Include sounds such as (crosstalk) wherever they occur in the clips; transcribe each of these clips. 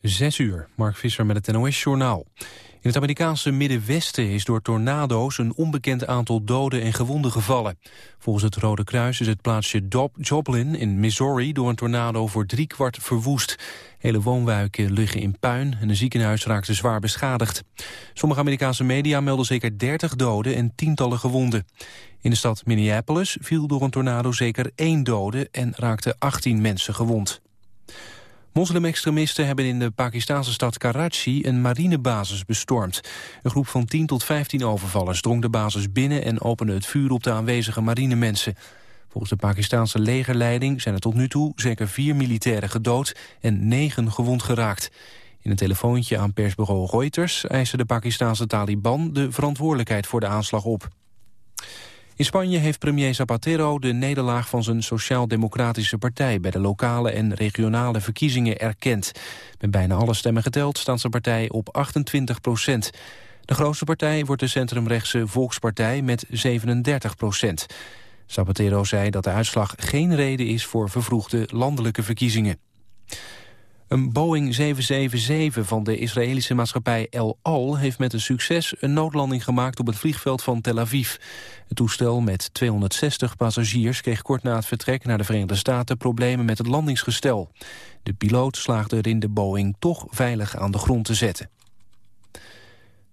Zes uur, Mark Visser met het NOS-journaal. In het Amerikaanse Middenwesten is door tornado's een onbekend aantal doden en gewonden gevallen. Volgens het Rode Kruis is het plaatsje Joplin in Missouri door een tornado voor driekwart verwoest. Hele woonwijken liggen in puin en een ziekenhuis raakte zwaar beschadigd. Sommige Amerikaanse media melden zeker 30 doden en tientallen gewonden. In de stad Minneapolis viel door een tornado zeker één dode en raakten 18 mensen gewond. Moslimextremisten hebben in de Pakistanse stad Karachi een marinebasis bestormd. Een groep van 10 tot 15 overvallers drong de basis binnen en opende het vuur op de aanwezige marinemensen. Volgens de Pakistanse legerleiding zijn er tot nu toe zeker vier militairen gedood en negen gewond geraakt. In een telefoontje aan persbureau Reuters eisen de Pakistanse Taliban de verantwoordelijkheid voor de aanslag op. In Spanje heeft premier Zapatero de nederlaag van zijn sociaal-democratische partij... bij de lokale en regionale verkiezingen erkend. Met bijna alle stemmen geteld staat zijn partij op 28 procent. De grootste partij wordt de centrumrechtse Volkspartij met 37 procent. Zapatero zei dat de uitslag geen reden is voor vervroegde landelijke verkiezingen. Een Boeing 777 van de Israëlische maatschappij El Al... heeft met een succes een noodlanding gemaakt op het vliegveld van Tel Aviv. Het toestel met 260 passagiers kreeg kort na het vertrek naar de Verenigde Staten... problemen met het landingsgestel. De piloot slaagde erin de Boeing toch veilig aan de grond te zetten.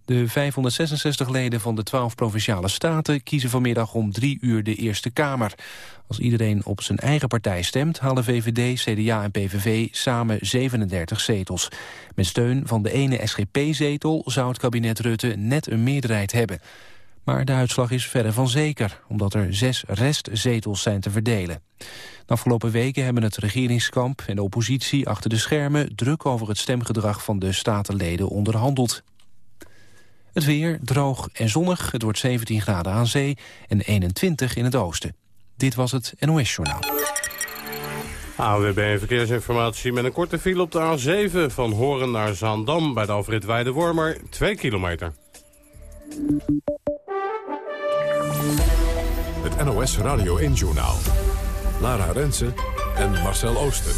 De 566 leden van de 12 provinciale staten kiezen vanmiddag om drie uur de Eerste Kamer. Als iedereen op zijn eigen partij stemt, halen VVD, CDA en PVV samen 37 zetels. Met steun van de ene SGP-zetel zou het kabinet Rutte net een meerderheid hebben. Maar de uitslag is verre van zeker, omdat er zes restzetels zijn te verdelen. De afgelopen weken hebben het regeringskamp en de oppositie achter de schermen druk over het stemgedrag van de statenleden onderhandeld. Het weer droog en zonnig. Het wordt 17 graden aan zee en 21 in het oosten. Dit was het NOS Journaal. AWB Verkeersinformatie met een korte file op de A7 van Horen naar Zaandam... bij de Alfred Weide-Wormer, 2 kilometer. Het NOS Radio 1-journaal. Lara Rensen en Marcel Ooster.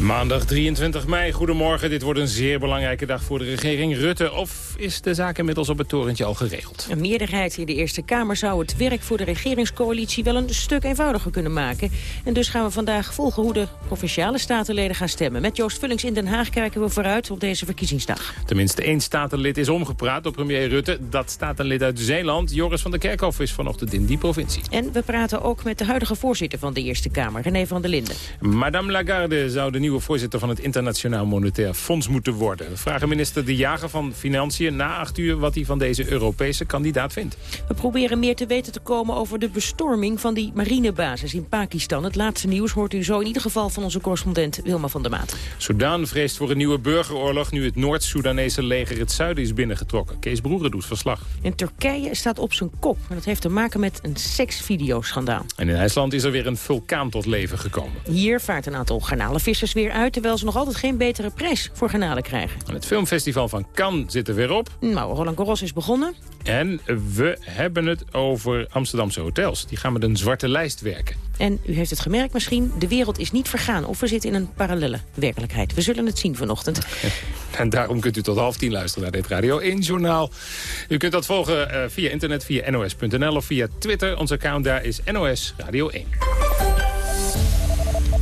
Maandag 23 mei, goedemorgen. Dit wordt een zeer belangrijke dag voor de regering Rutte. Of is de zaak inmiddels op het torentje al geregeld? Een meerderheid in de Eerste Kamer zou het werk voor de regeringscoalitie wel een stuk eenvoudiger kunnen maken. En dus gaan we vandaag volgen hoe de provinciale statenleden gaan stemmen. Met Joost Vullings in Den Haag kijken we vooruit op deze verkiezingsdag. Tenminste één statenlid is omgepraat door premier Rutte. Dat statenlid uit Zeeland, Joris van der Kerkhoff, is vanochtend in die provincie. En we praten ook met de huidige voorzitter van de Eerste Kamer, René van der Linden. Madame Lagarde zou de nieuwe voorzitter van het Internationaal Monetair Fonds moeten worden. We vragen minister De Jager van Financiën na acht uur wat hij van deze Europese kandidaat vindt. We proberen meer te weten te komen over de bestorming van die marinebasis in Pakistan. Het laatste nieuws hoort u zo in ieder geval van onze correspondent Wilma van der Maat. Sudan vreest voor een nieuwe burgeroorlog nu het Noord-Soedanese leger het zuiden is binnengetrokken. Kees Broeren doet verslag. En Turkije staat op zijn kop. En dat heeft te maken met een seksvideoschandaal. En in IJsland is er weer een vulkaan tot leven gekomen. Hier vaart een aantal garnalenvissers weer uit... terwijl ze nog altijd geen betere prijs voor garnalen krijgen. En het filmfestival van Cannes zit er weer op. Nou, Roland Garros is begonnen. En we hebben het over Amsterdamse hotels. Die gaan met een zwarte lijst werken. En u heeft het gemerkt misschien, de wereld is niet vergaan... of we zitten in een parallele werkelijkheid. We zullen het zien vanochtend. (laughs) En daarom kunt u tot half tien luisteren naar dit Radio 1-journaal. U kunt dat volgen uh, via internet, via nos.nl of via Twitter. Ons account daar is NOS Radio 1.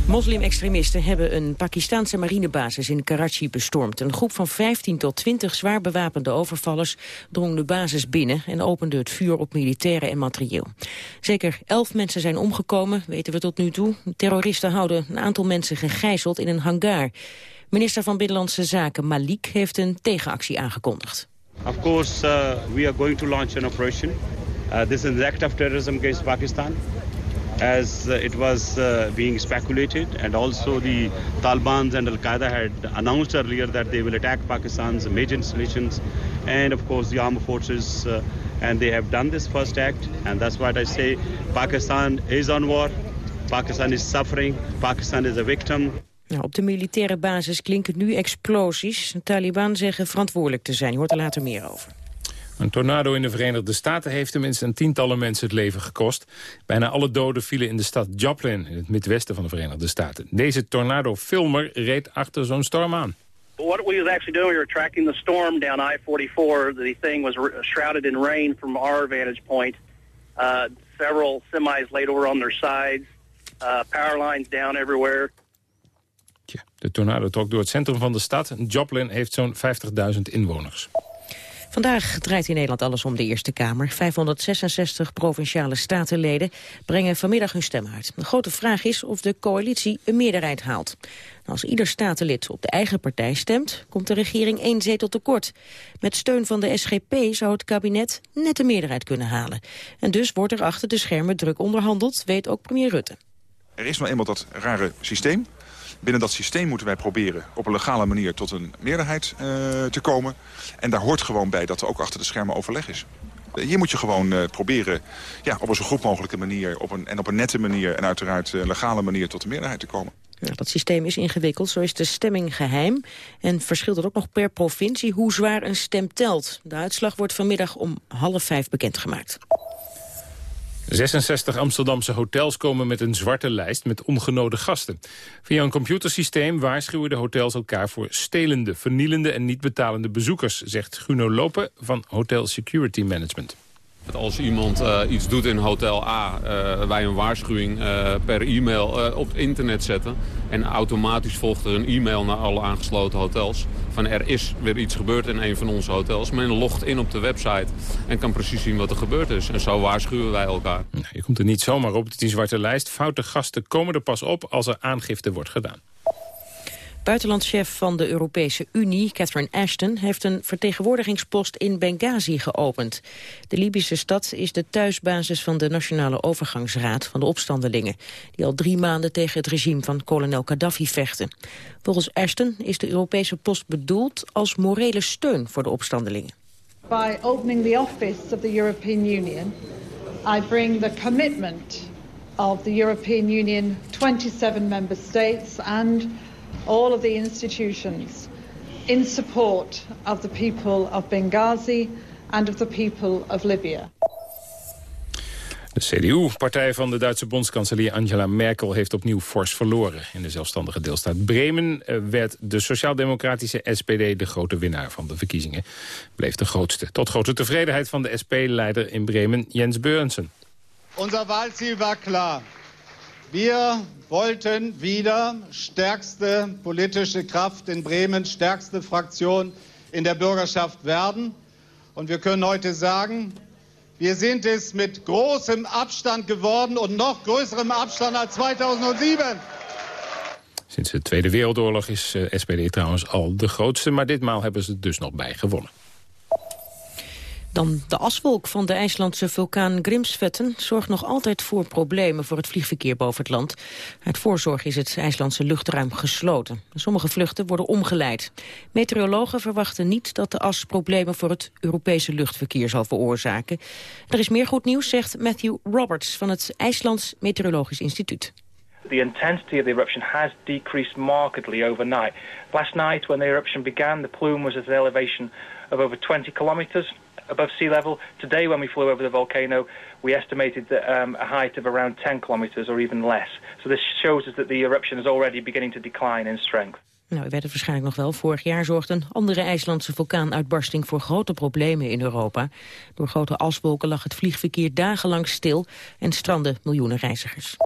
Moslim-extremisten hebben een Pakistanse marinebasis in Karachi bestormd. Een groep van 15 tot 20 zwaar bewapende overvallers drong de basis binnen... en opende het vuur op militairen en materieel. Zeker 11 mensen zijn omgekomen, weten we tot nu toe. Terroristen houden een aantal mensen gegijzeld in een hangar. Minister van Binnenlandse Zaken Malik heeft een tegenactie aangekondigd. Of course, uh, we are going to launch an operation. Uh, this is an act of terrorism against Pakistan. As uh, it was uh, being speculated and also the Taliban and Al-Qaeda had announced earlier that they will attack Pakistan's major installations and of course the armed forces uh, and they have done this first act and that's why I say Pakistan is on war, Pakistan is suffering, Pakistan is a victim. Nou, op de militaire basis klinken nu explosies. De Taliban zeggen verantwoordelijk te zijn. Je hoort er later meer over. Een tornado in de Verenigde Staten heeft tenminste een tientallen mensen het leven gekost. Bijna alle doden vielen in de stad Joplin, in het midwesten van de Verenigde Staten. Deze tornado-filmer reed achter zo'n storm aan. What we was actually doing, we were tracking the storm down I-44. The thing was shrouded in rain from our vantage point. Uh, several semis laid over on their sides. Uh, power lines down everywhere. Tja, de tornado trok door het centrum van de stad. Joplin heeft zo'n 50.000 inwoners. Vandaag draait in Nederland alles om de Eerste Kamer. 566 provinciale statenleden brengen vanmiddag hun stem uit. De grote vraag is of de coalitie een meerderheid haalt. Als ieder statenlid op de eigen partij stemt, komt de regering één zetel tekort. Met steun van de SGP zou het kabinet net een meerderheid kunnen halen. En dus wordt er achter de schermen druk onderhandeld, weet ook premier Rutte. Er is nou eenmaal dat rare systeem Binnen dat systeem moeten wij proberen op een legale manier tot een meerderheid uh, te komen. En daar hoort gewoon bij dat er ook achter de schermen overleg is. Hier moet je gewoon uh, proberen ja, op een zo goed mogelijke manier op een, en op een nette manier... en uiteraard uh, legale manier tot een meerderheid te komen. Dat systeem is ingewikkeld, zo is de stemming geheim. En verschilt het ook nog per provincie hoe zwaar een stem telt. De uitslag wordt vanmiddag om half vijf bekendgemaakt. 66 Amsterdamse hotels komen met een zwarte lijst met ongenode gasten. Via een computersysteem waarschuwen de hotels elkaar voor stelende, vernielende en niet betalende bezoekers, zegt Guno Lopen van Hotel Security Management. Als iemand uh, iets doet in Hotel A, uh, wij een waarschuwing uh, per e-mail op het internet zetten. En automatisch volgt er een e-mail naar alle aangesloten hotels. Van er is weer iets gebeurd in een van onze hotels. Men logt in op de website en kan precies zien wat er gebeurd is. En zo waarschuwen wij elkaar. Je komt er niet zomaar op, die zwarte lijst. Foute gasten komen er pas op als er aangifte wordt gedaan. Buitenlandchef van de Europese Unie, Catherine Ashton... heeft een vertegenwoordigingspost in Benghazi geopend. De Libische stad is de thuisbasis van de Nationale Overgangsraad van de opstandelingen... die al drie maanden tegen het regime van kolonel Gaddafi vechten. Volgens Ashton is de Europese post bedoeld als morele steun voor de opstandelingen. By opening the office of the European Union, I bring the commitment of the European Union 27 member states and all of the institutions in support of the people of Benghazi and of the people of Libya. De CDU-partij van de Duitse bondskanselier Angela Merkel heeft opnieuw fors verloren. In de zelfstandige deelstaat Bremen eh, werd de sociaal-democratische SPD de grote winnaar van de verkiezingen. Bleef de grootste. Tot grote tevredenheid van de SP-leider in Bremen, Jens Beurensen. Unser Wahlziel war klar. Wir wollten wieder stärkste politische Kraft in Bremen, stärkste Fraktion in der Bürgerschaft werden. Und wir können heute sagen, wir sind es mit großem Abstand geworden und noch größerem Abstand als 2007. Sinds de Tweede Wereldoorlog is eh, SPD trouwens al de grootste, maar ditmaal hebben ze dus nog bij gewonnen. Dan de aswolk van de IJslandse vulkaan Grimsvetten zorgt nog altijd voor problemen voor het vliegverkeer boven het land. Uit voorzorg is het IJslandse luchtruim gesloten. Sommige vluchten worden omgeleid. Meteorologen verwachten niet dat de as problemen voor het Europese luchtverkeer zal veroorzaken. Er is meer goed nieuws, zegt Matthew Roberts van het IJslands Meteorologisch Instituut. The intensity of the eruption has decreased markedly overnight. Last night when the eruption began, the plume was at an elevation of over 20 kilometers above sea level. Today, when we flew over the volcano, we estimated that, um, a height of around 10 kilometers or even less. So this shows us that the eruption is already beginning to decline in strength. Nou, u weet het waarschijnlijk nog wel. Vorig jaar zorgde een andere IJslandse vulkaanuitbarsting voor grote problemen in Europa. Door grote aswolken lag het vliegverkeer dagenlang stil en stranden miljoenen reizigers.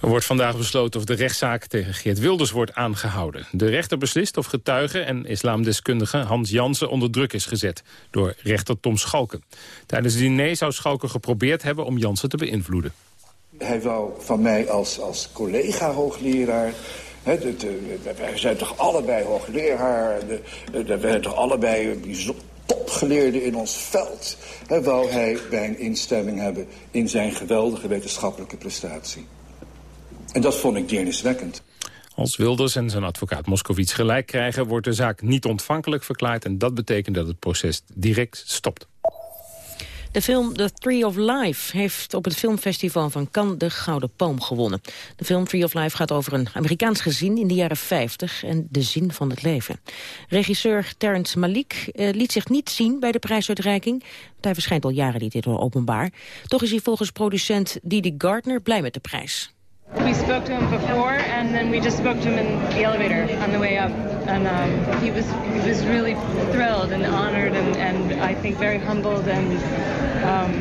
Er wordt vandaag besloten of de rechtszaak tegen Geert Wilders wordt aangehouden. De rechter beslist of getuige en islamdeskundige Hans Jansen onder druk is gezet door rechter Tom Schalken. Tijdens het diner zou Schalken geprobeerd hebben om Jansen te beïnvloeden. Hij wou van mij als, als collega-hoogleraar wij zijn toch allebei hoogleraar. We zijn toch allebei topgeleerden in ons veld. He, wou hij bij een instemming hebben in zijn geweldige wetenschappelijke prestatie. En dat vond ik deerniswekkend. Als Wilders en zijn advocaat Moskowitz gelijk krijgen... wordt de zaak niet ontvankelijk verklaard... en dat betekent dat het proces direct stopt. De film The Tree of Life heeft op het filmfestival van Cannes de Gouden Palm gewonnen. De film Tree of Life gaat over een Amerikaans gezin in de jaren 50 en de zin van het leven. Regisseur Terrence Malik eh, liet zich niet zien bij de prijsuitreiking. Hij verschijnt al jaren niet in openbaar. Toch is hij volgens producent Didi Gardner blij met de prijs. We spoke to him before, and then we just spoke to him in the elevator on the way up. And um, he was he was really thrilled and honored, and, and I think very humbled, and um,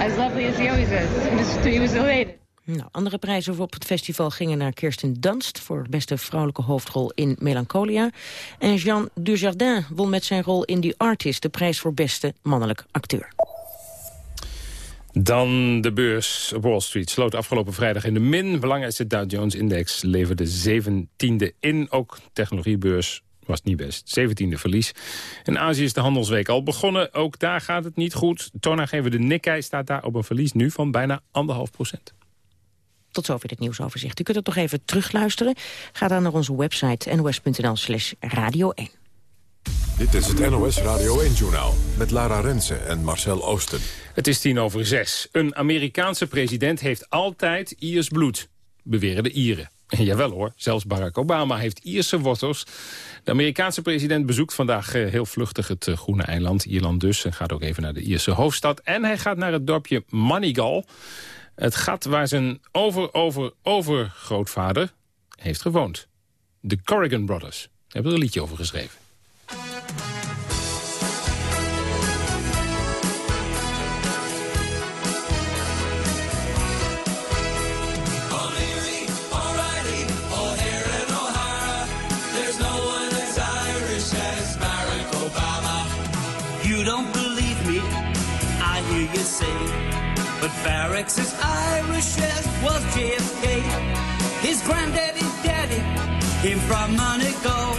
as lovely as he always is. He was, he was elated. Nou, andere prijzen op het festival gingen naar Kirsten Dunst... voor beste vrouwelijke hoofdrol in Melancholia. En Jean Dujardin won met zijn rol in The Artist... de prijs voor beste mannelijk acteur. Dan de beurs op Wall Street sloot afgelopen vrijdag in de min. Belangrijkste Dow Jones-index leverde 17e in. Ook technologiebeurs was niet best. 17e verlies. In Azië is de handelsweek al begonnen. Ook daar gaat het niet goed. Toonaangever de Nikkei staat daar op een verlies nu van bijna anderhalf procent. Tot zover dit nieuwsoverzicht. U kunt het nog even terugluisteren. Ga dan naar onze website nos.nl slash radio 1. Dit is het NOS Radio 1-journaal met Lara Rensen en Marcel Oosten. Het is tien over zes. Een Amerikaanse president heeft altijd Iers bloed, beweren de Ieren. (laughs) Jawel hoor, zelfs Barack Obama heeft Ierse wortels. De Amerikaanse president bezoekt vandaag eh, heel vluchtig het eh, Groene Eiland, Ierland dus. En gaat ook even naar de Ierse hoofdstad. En hij gaat naar het dorpje Manigal. Het gat waar zijn over-over-overgrootvader heeft gewoond. De Corrigan Brothers. hebben er een liedje over geschreven. Barracks is Irish as was JFK. His granddaddy's daddy came from Monaco,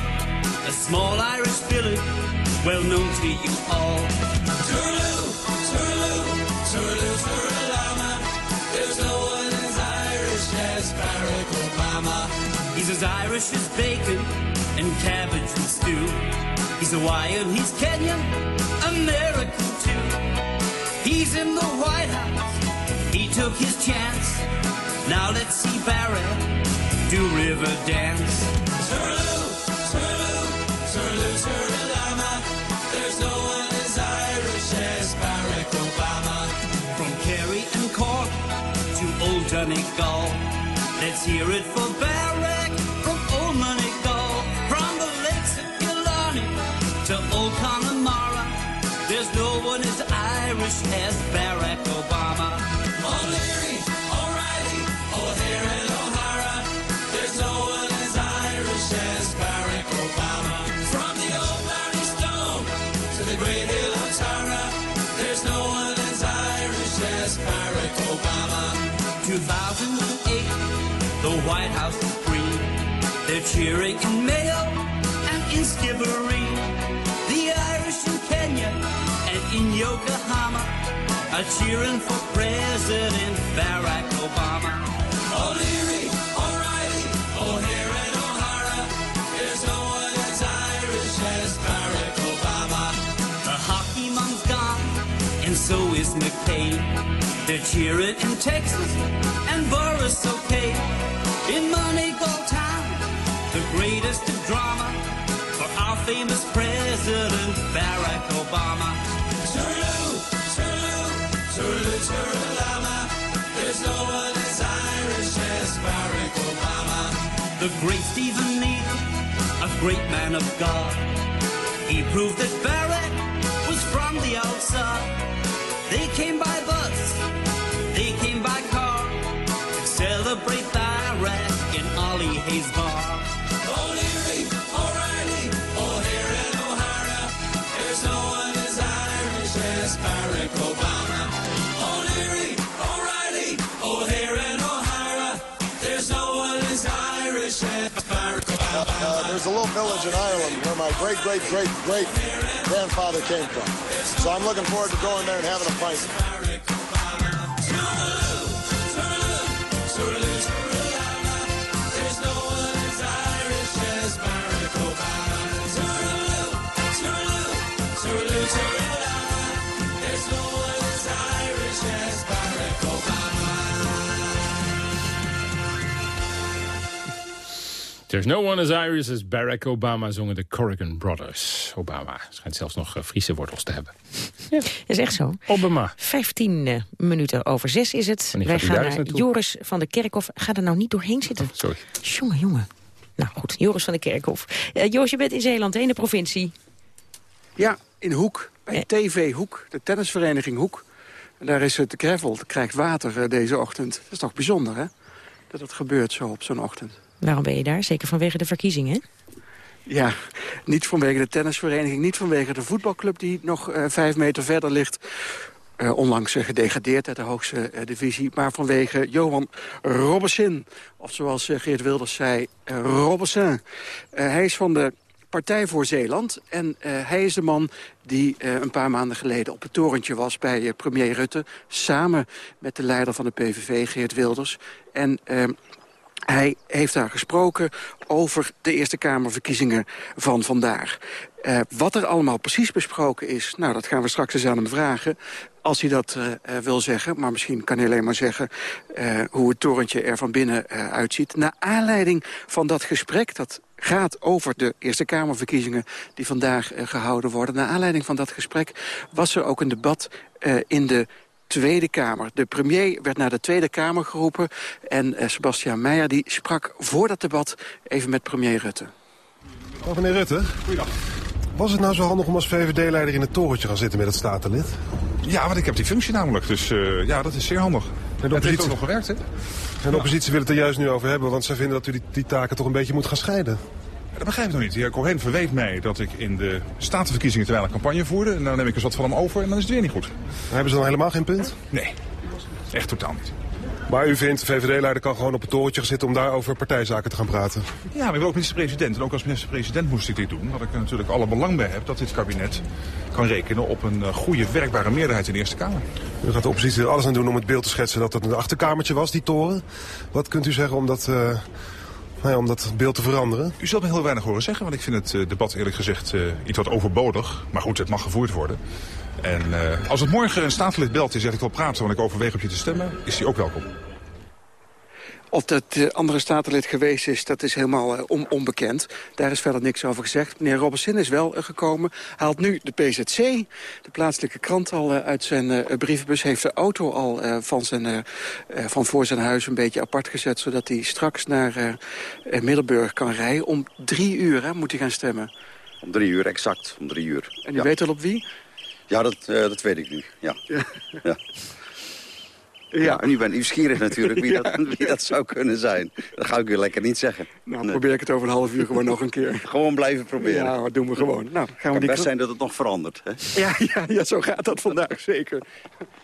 a small Irish village well known to you all. Tooraloo, tooraloo, tooraloo, tooralama. There's no one as Irish as Barack Obama. He's as Irish as bacon and cabbage and stew. He's Hawaiian, he's Kenyan, American too. He's in the White House he took his chance. Now let's see Barry do river dance. Turlama. There's no one as Irish as Barack Obama. From Kerry and Cork to Old Donegal. Let's hear it for Barack White House is green. They're cheering in Mayo and in Skibbereen. The Irish in Kenya and in Yokohama are cheering for President Barack Obama. O'Leary, O'Reilly, O'Hare and O'Hara. There's no one as Irish as Barack Obama. The hockey mom's gone, and so is McCain. They're cheering in Texas, and Boris okay. In Monaco town, the greatest of drama for our famous President Barack Obama. Toodaloo! There's no one as Irish as Barack Obama. The great Stephen Needham, a great man of God. He proved that Barack was from the outside. They came by bus, they came by car celebrate in Ollie Bar. O'Leary, O'Reilly, O'Hare and O'Hara. There's no one as Irish as Barack Obama. Uh, there's a little village in Ireland where my great, great, great, great grandfather came from. So I'm looking forward to going there and having a pint. There's no one as Irish as Barack Obama zongen de Corrigan Brothers. Obama schijnt zelfs nog uh, Friese wortels te hebben. Ja. is echt zo. Obama. 15 uh, minuten over zes is het. Wij gaan naar naartoe? Joris van de Kerkhof. Ga er nou niet doorheen zitten. Oh, sorry. Jongen, jongen. Nou goed, Joris van de Kerkhof. Uh, Joris, je bent in Zeeland, in de provincie. Ja, in Hoek. Bij TV Hoek, de tennisvereniging Hoek. En daar is het gravel, het krijgt water deze ochtend. Dat is toch bijzonder, hè? Dat het gebeurt zo op zo'n ochtend. Waarom ben je daar? Zeker vanwege de verkiezingen, Ja, niet vanwege de tennisvereniging, niet vanwege de voetbalclub... die nog uh, vijf meter verder ligt. Uh, onlangs uh, gedegradeerd uit de hoogste divisie. Maar vanwege Johan Robbesin. Of zoals Geert Wilders zei, Robbesin. hij is van de Partij voor Zeeland. En hij is de man die een paar maanden geleden op het torentje was bij premier Rutte. Samen met de leider van de PVV, Geert Wilders. En hij heeft daar gesproken over de Eerste Kamerverkiezingen van vandaag. Uh, wat er allemaal precies besproken is, nou, dat gaan we straks eens aan hem vragen. Als hij dat uh, wil zeggen, maar misschien kan hij alleen maar zeggen... Hoe het torentje er van binnen uitziet. Naar aanleiding van dat gesprek, dat gaat over de Eerste Kamerverkiezingen... die vandaag gehouden worden. Naar aanleiding van dat gesprek was er ook een debat in de Tweede Kamer. De premier werd naar de Tweede Kamer geroepen. En uh, Sebastian Meijer die sprak voor dat debat even met premier Rutte. Oh, meneer Rutte. Goeiedag. Was het nou zo handig om als VVD-leider in het torentje te gaan zitten met het statenlid? Ja, want ik heb die functie namelijk. Dus uh, ja, dat is zeer handig. En de oppositie... Het heeft ook nog gewerkt, hè? En de oppositie wil het er juist nu over hebben, want zij vinden dat u die, die taken toch een beetje moet gaan scheiden. Dat begrijp ik nog niet. De heer Cohen verweet mij dat ik in de statenverkiezingen terwijl ik campagne voerde. En dan neem ik eens wat van hem over en dan is het weer niet goed. Hebben ze dan helemaal geen punt? Nee, echt totaal niet. Maar u vindt, de VVD-leider kan gewoon op het torentje gaan zitten om daar over partijzaken te gaan praten? Ja, maar ik ben ook minister-president. En ook als minister-president moest ik dit doen. Wat ik er natuurlijk alle belang bij heb dat dit kabinet kan rekenen op een goede, werkbare meerderheid in de Eerste Kamer. U gaat de oppositie er alles aan doen om het beeld te schetsen dat het een achterkamertje was, die toren. Wat kunt u zeggen om dat... Uh nou om dat beeld te veranderen? U zult me heel weinig horen zeggen, want ik vind het uh, debat eerlijk gezegd uh, iets wat overbodig. Maar goed, het mag gevoerd worden. En uh, als het morgen een staatslid belt en zegt ik wil praten, want ik overweeg op je te stemmen, is hij ook welkom. Of dat de andere statenlid geweest is, dat is helemaal on onbekend. Daar is verder niks over gezegd. Meneer Robertson is wel uh, gekomen. Haalt nu de PZC, de plaatselijke krant, al uit zijn brievenbus. Heeft de auto al van, zijn, van voor zijn huis een beetje apart gezet... zodat hij straks naar Middelburg kan rijden. Om drie uur hè, moet hij gaan stemmen. Om drie uur, exact. Om drie uur. En u ja. weet al op wie? Ja, dat, dat weet ik nu. ja. ja. ja. Ja, en u bent nieuwsgierig natuurlijk wie, ja. (laughs) dat, wie dat zou kunnen zijn. Dat ga ik u lekker niet zeggen. Nou, nee. probeer ik het over een half uur gewoon nog een keer. (laughs) Gewoon blijven proberen. Ja, dat doen we gewoon. Nou, gaan we het best zijn dat het nog verandert. Hè? Ja, ja, ja, zo gaat dat vandaag (laughs) zeker.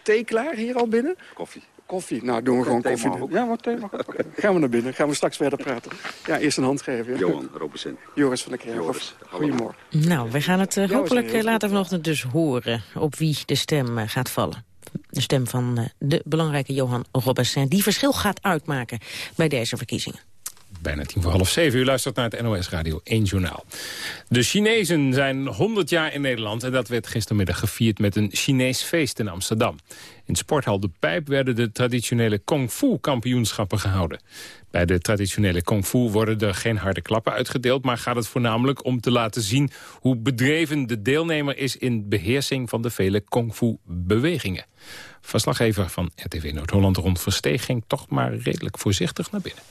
Thee klaar hier al binnen? Koffie. Koffie. Nou, doen we gewoon koffie. Ja, wat thee mag ook. Gaan we naar binnen. Gaan we straks verder praten. Ja, eerst een hand geven. Ja. Johan Robesin. Joris van der Kerkhof. Goedemorgen. Nou, we gaan het uh, hopelijk uh, later vanochtend dus horen op wie de stem uh, gaat vallen de stem van de belangrijke Johan Robessin... die verschil gaat uitmaken bij deze verkiezingen. Bijna tien voor half zeven. U luistert naar het NOS Radio 1 Journaal. De Chinezen zijn 100 jaar in Nederland... en dat werd gistermiddag gevierd met een Chinees feest in Amsterdam. In sporthal De Pijp werden de traditionele kung fu kampioenschappen gehouden. Bij de traditionele kung fu worden er geen harde klappen uitgedeeld... maar gaat het voornamelijk om te laten zien hoe bedreven de deelnemer is... in beheersing van de vele kung fu bewegingen. Verslaggever van RTV Noord-Holland rond Versteeg ging toch maar redelijk voorzichtig naar binnen.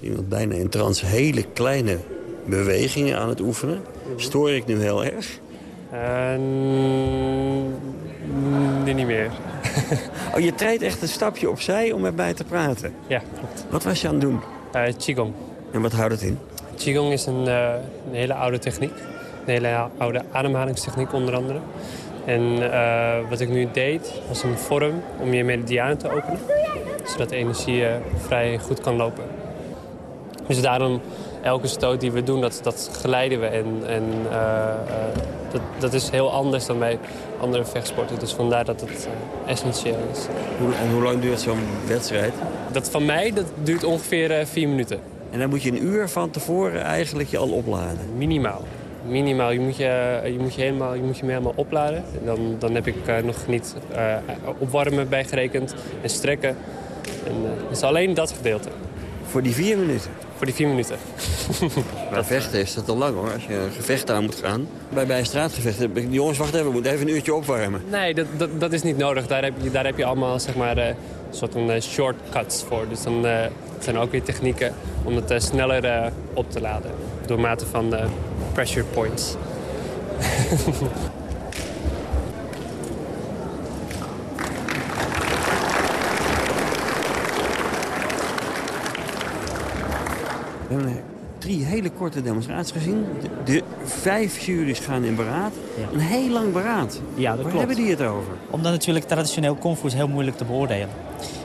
Iemand bijna in trance hele kleine bewegingen aan het oefenen. Stoor ik nu heel erg? Uh, nee, niet meer. (laughs) oh, je treedt echt een stapje opzij om met mij te praten? Ja, klopt. Wat was je aan het doen? Uh, Qigong. En wat houdt het in? Qigong is een, uh, een hele oude techniek. Een hele oude ademhalingstechniek onder andere. En uh, wat ik nu deed, was een vorm om je meridianen te openen. Zodat de energie vrij goed kan lopen. Dus daarom, elke stoot die we doen, dat, dat geleiden we. En, en uh, uh, dat, dat is heel anders dan bij andere vechtsporten. Dus vandaar dat het uh, essentieel is. En hoe lang duurt zo'n wedstrijd? Dat van mij, dat duurt ongeveer vier minuten. En dan moet je een uur van tevoren eigenlijk je al opladen? Minimaal. Minimaal. Je moet je, je, moet je, helemaal, je, moet je helemaal opladen. Dan, dan heb ik nog niet opwarmen bijgerekend en strekken. En, dus alleen dat gedeelte. Voor die vier minuten? Voor die vier minuten. (laughs) Bij vechten is dat al lang hoor, als je een gevecht aan moet gaan. Bij, bij een straatgevecht, die jongens wacht even, we moeten even een uurtje opwarmen. Nee, dat, dat, dat is niet nodig. Daar heb je, daar heb je allemaal zeg maar, eh, soort van eh, shortcuts voor. Dus dan uh, zijn ook weer technieken om het uh, sneller op te laden. Door mate van pressure points. (laughs) We hebben drie hele korte demonstraties gezien. De, de vijf juries gaan in beraad. Een heel lang beraad. Ja, dat Waar klopt. hebben die het over? Omdat natuurlijk traditioneel kung fu is heel moeilijk te beoordelen.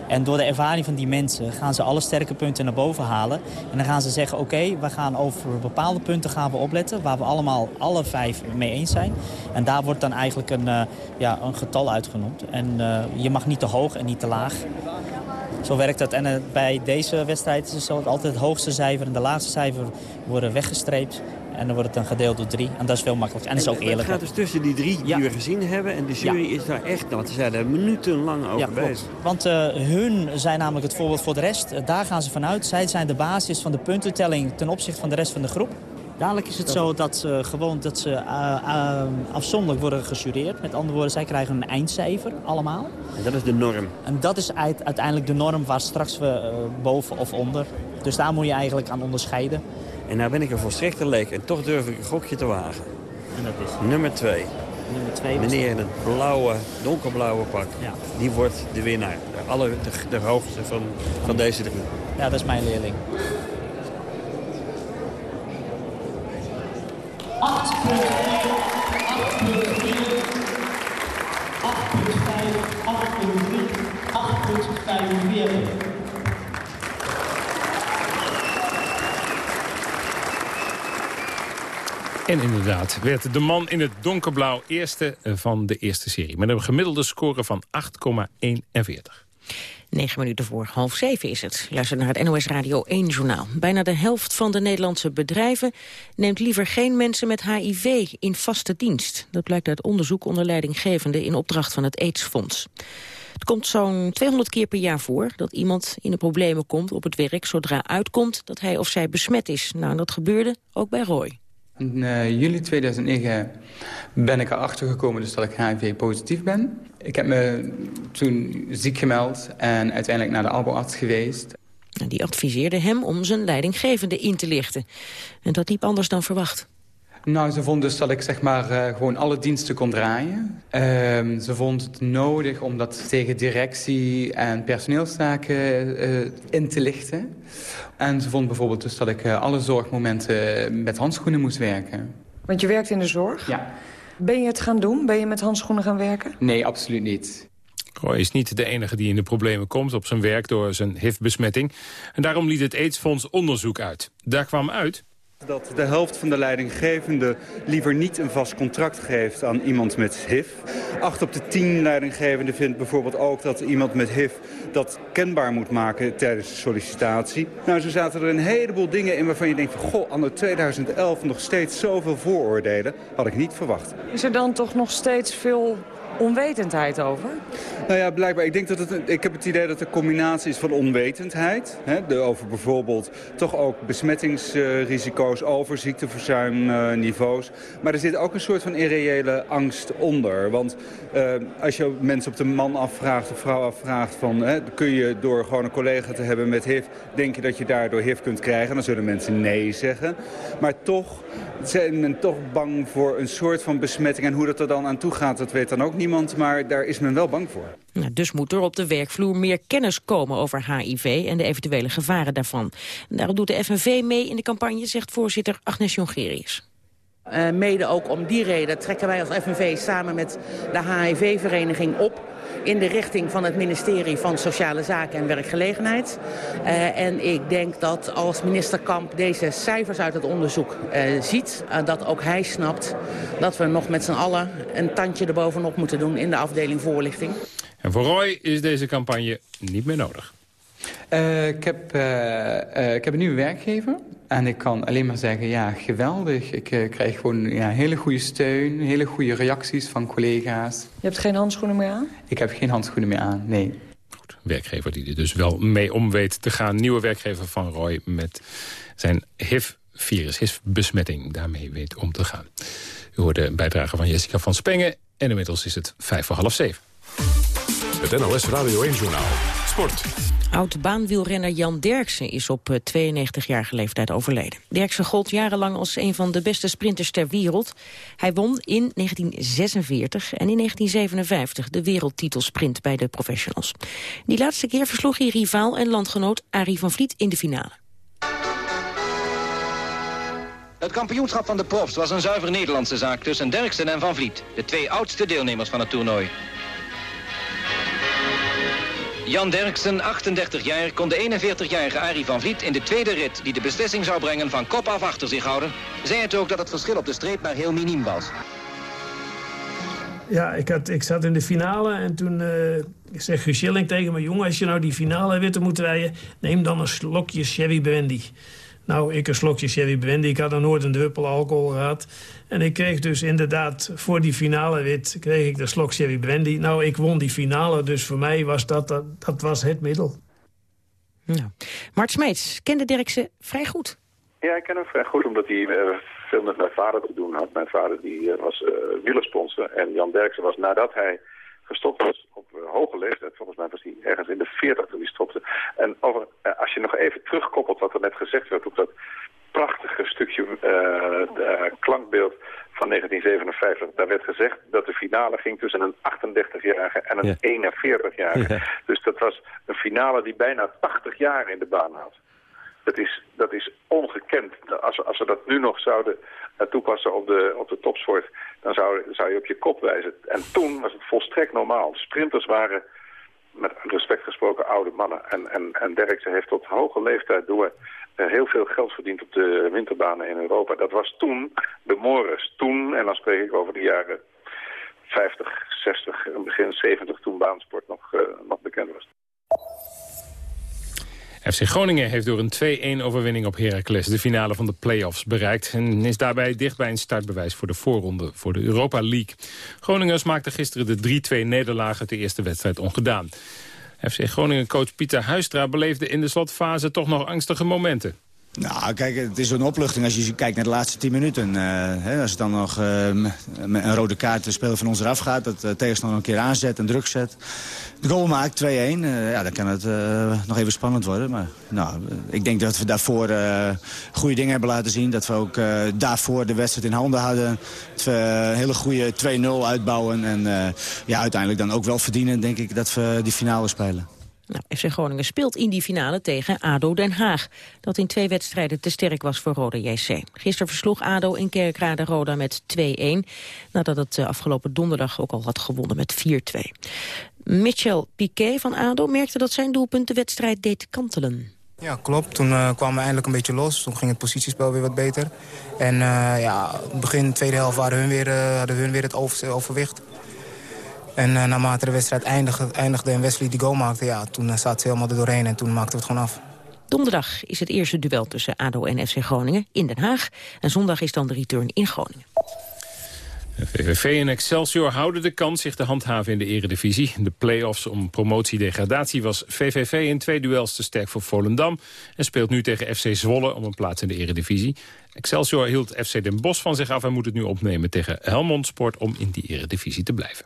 En door de ervaring van die mensen gaan ze alle sterke punten naar boven halen. En dan gaan ze zeggen, oké, we gaan over bepaalde punten gaan we opletten... waar we allemaal alle vijf mee eens zijn. En daar wordt dan eigenlijk een, uh, ja, een getal uitgenoemd. En uh, je mag niet te hoog en niet te laag. Zo werkt dat. En uh, bij deze wedstrijd is het altijd het hoogste cijfer en de laagste cijfer worden weggestreept. En dan wordt het dan gedeeld door drie. En dat is veel makkelijker. En dat is ook eerlijk. Het gaat dus tussen die drie die we gezien hebben. En de jury is daar echt, nou, ze zijn daar minutenlang over ja, bezig. Want uh, hun zijn namelijk het voorbeeld voor de rest. Uh, daar gaan ze vanuit. Zij zijn de basis van de puntentelling ten opzichte van de rest van de groep. Dadelijk is het zo dat ze gewoon dat ze uh, afzonderlijk worden gejureerd. Met andere woorden, zij krijgen een eindcijfer, allemaal. En dat is de norm? En dat is uiteindelijk de norm waar straks we boven of onder. Dus daar moet je eigenlijk aan onderscheiden. En nou ben ik een volstrekte leek en toch durf ik een gokje te wagen. En dat is? Nummer twee. Nummer twee. Meneer in het blauwe, donkerblauwe pak. Ja. Die wordt de winnaar. De, alle, de, de hoogste van, van deze drie. Ja, dat is mijn leerling. 8 punt 1, 8 punt 4, 8 punt 5, 8 punt 3, 8 punt 45. En inderdaad werd de man in het donkerblauw eerste van de eerste serie. Met een gemiddelde score van 8,41. 9 minuten voor half zeven is het. Luister naar het NOS Radio 1 journaal. Bijna de helft van de Nederlandse bedrijven neemt liever geen mensen met HIV in vaste dienst. Dat blijkt uit onderzoek onder leidinggevende in opdracht van het AIDS-fonds. Het komt zo'n 200 keer per jaar voor dat iemand in de problemen komt op het werk zodra uitkomt dat hij of zij besmet is. Nou, dat gebeurde ook bij Roy. In uh, juli 2009 ben ik erachter gekomen dus dat ik HIV-positief ben. Ik heb me toen ziek gemeld en uiteindelijk naar de alboarts geweest. Die adviseerde hem om zijn leidinggevende in te lichten. En dat liep anders dan verwacht. Nou, ze vond dus dat ik zeg maar uh, gewoon alle diensten kon draaien. Uh, ze vond het nodig om dat tegen directie en personeelszaken uh, in te lichten. En ze vond bijvoorbeeld dus dat ik alle zorgmomenten met handschoenen moest werken. Want je werkt in de zorg? Ja. Ben je het gaan doen? Ben je met handschoenen gaan werken? Nee, absoluut niet. Roy is niet de enige die in de problemen komt op zijn werk door zijn HIV-besmetting. En daarom liet het AIDS-fonds onderzoek uit. Daar kwam uit dat de helft van de leidinggevenden liever niet een vast contract geeft aan iemand met HIV. Acht op de tien leidinggevenden vindt bijvoorbeeld ook dat iemand met HIV dat kenbaar moet maken tijdens de sollicitatie. Nou, zo zaten er een heleboel dingen in waarvan je denkt van... goh, anno 2011 nog steeds zoveel vooroordelen. Had ik niet verwacht. Is er dan toch nog steeds veel onwetendheid over? Nou ja, blijkbaar. Ik, denk dat het, ik heb het idee dat het een combinatie is van onwetendheid. Hè, over bijvoorbeeld toch ook besmettingsrisico's over ziekteverzuimniveaus. Maar er zit ook een soort van irreële angst onder. Want uh, als je mensen op de man afvraagt of vrouw afvraagt... Van, hè, kun je door gewoon een collega te hebben met HIV... denk je dat je daardoor HIV kunt krijgen? Dan zullen mensen nee zeggen. Maar toch zijn men toch bang voor een soort van besmetting. En hoe dat er dan aan toe gaat, dat weet dan ook niemand. Maar daar is men wel bang voor. Nou, dus moet er op de werkvloer meer kennis komen over HIV en de eventuele gevaren daarvan. En daarom doet de FNV mee in de campagne, zegt voorzitter Agnes Jongerius. Uh, mede ook om die reden trekken wij als FNV samen met de HIV-vereniging op in de richting van het ministerie van Sociale Zaken en Werkgelegenheid. Uh, en ik denk dat als minister Kamp deze cijfers uit het onderzoek uh, ziet... Uh, dat ook hij snapt dat we nog met z'n allen een tandje erbovenop moeten doen... in de afdeling voorlichting. En voor Roy is deze campagne niet meer nodig. Uh, ik, heb, uh, uh, ik heb een nieuwe werkgever. En ik kan alleen maar zeggen, ja, geweldig. Ik krijg gewoon ja, hele goede steun, hele goede reacties van collega's. Je hebt geen handschoenen meer aan? Ik heb geen handschoenen meer aan, nee. Goed, werkgever die er dus wel mee om weet te gaan. Nieuwe werkgever van Roy met zijn HIV-virus, HIV-besmetting, daarmee weet om te gaan. U hoorde een bijdrage van Jessica van Spengen en inmiddels is het vijf voor half zeven. Het NOS Radio 1-journaal. Sport. Oud-baanwielrenner Jan Derksen is op 92-jarige leeftijd overleden. Derksen gold jarenlang als een van de beste sprinters ter wereld. Hij won in 1946 en in 1957 de wereldtitelsprint bij de professionals. Die laatste keer versloeg hij rivaal en landgenoot Arie van Vliet in de finale. Het kampioenschap van de profs was een zuiver Nederlandse zaak tussen Derksen en Van Vliet, de twee oudste deelnemers van het toernooi. Jan Derksen, 38 jaar, kon de 41-jarige Arie van Vliet in de tweede rit... die de beslissing zou brengen van kop af achter zich houden... zei het ook dat het verschil op de streep maar heel miniem was. Ja, ik, had, ik zat in de finale en toen uh, zegt Guus tegen me... jongen, als je nou die finale witte moet rijden... neem dan een slokje Chevy Brandy. Nou, ik een slokje Chevy Brandy. Ik had nog nooit een druppel alcohol gehad. En ik kreeg dus inderdaad voor die finale wit... kreeg ik de slok Chevy Brandy. Nou, ik won die finale, dus voor mij was dat, dat, dat was het middel. Nou. Mart Smeets kende Dirkse vrij goed. Ja, ik ken hem vrij goed, omdat hij uh, veel met mijn vader te doen had. Mijn vader die, uh, was uh, wielersponsor en Jan Derksen was nadat hij gestopt was op hoge leeftijd. Volgens mij was hij ergens in de 40 toen hij stopte. En over, als je nog even terugkoppelt wat er net gezegd werd op dat prachtige stukje uh, klankbeeld van 1957. Daar werd gezegd dat de finale ging tussen een 38-jarige en een 41-jarige. Dus dat was een finale die bijna 80 jaar in de baan had. Dat is, dat is ongekend. Als, als we dat nu nog zouden toepassen op de, op de topsport, dan zou, zou je op je kop wijzen. En toen was het volstrekt normaal. Sprinters waren, met respect gesproken, oude mannen. En, en, en heeft tot hoge leeftijd door heel veel geld verdiend op de winterbanen in Europa. Dat was toen de Morris. Toen, en dan spreek ik over de jaren 50, 60 en begin 70, toen baansport nog, uh, nog bekend was. FC Groningen heeft door een 2-1 overwinning op Heracles de finale van de play-offs bereikt. En is daarbij dicht bij een startbewijs voor de voorronde voor de Europa League. Groningers maakten gisteren de 3-2 nederlaag uit de eerste wedstrijd ongedaan. FC Groningen-coach Pieter Huistra beleefde in de slotfase toch nog angstige momenten. Nou, kijk, het is een opluchting als je kijkt naar de laatste 10 minuten. Uh, hè, als het dan nog uh, een rode kaart de speler van ons eraf gaat... dat uh, tegenstander een keer aanzet en druk zet. De goal maakt 2-1. ja, dan kan het nog even spannend worden. Maar nou, ik denk dat we daarvoor goede dingen hebben laten zien. Dat we ook daarvoor de wedstrijd in handen hadden. Dat we een hele goede 2-0 uitbouwen. En ja, uiteindelijk dan ook wel verdienen, denk ik, dat we die finale spelen. Nou, FC Groningen speelt in die finale tegen ADO Den Haag. Dat in twee wedstrijden te sterk was voor Roda JC. Gisteren versloeg ADO in Kerkrade Roda met 2-1. Nadat het eh, afgelopen donderdag ook al had gewonnen met 4-2. Mitchell Piquet van ADO merkte dat zijn doelpunt de wedstrijd deed kantelen. Ja, klopt. Toen uh, kwamen we eindelijk een beetje los. Toen ging het positiespel weer wat beter. En uh, ja, begin tweede helft waren hun weer, hadden hun weer het over, overwicht. En uh, naarmate de wedstrijd eindigde, eindigde en Wesley die goal maakte... Ja, toen uh, zat ze helemaal er doorheen en toen maakten we het gewoon af. Donderdag is het eerste duel tussen ADO en FC Groningen in Den Haag. En zondag is dan de return in Groningen. VVV en Excelsior houden de kans zich te handhaven in de eredivisie. De play-offs om promotie-degradatie was VVV in twee duels te sterk voor Volendam... en speelt nu tegen FC Zwolle om een plaats in de eredivisie. Excelsior hield FC Den Bosch van zich af en moet het nu opnemen tegen Helmond Sport... om in die eredivisie te blijven.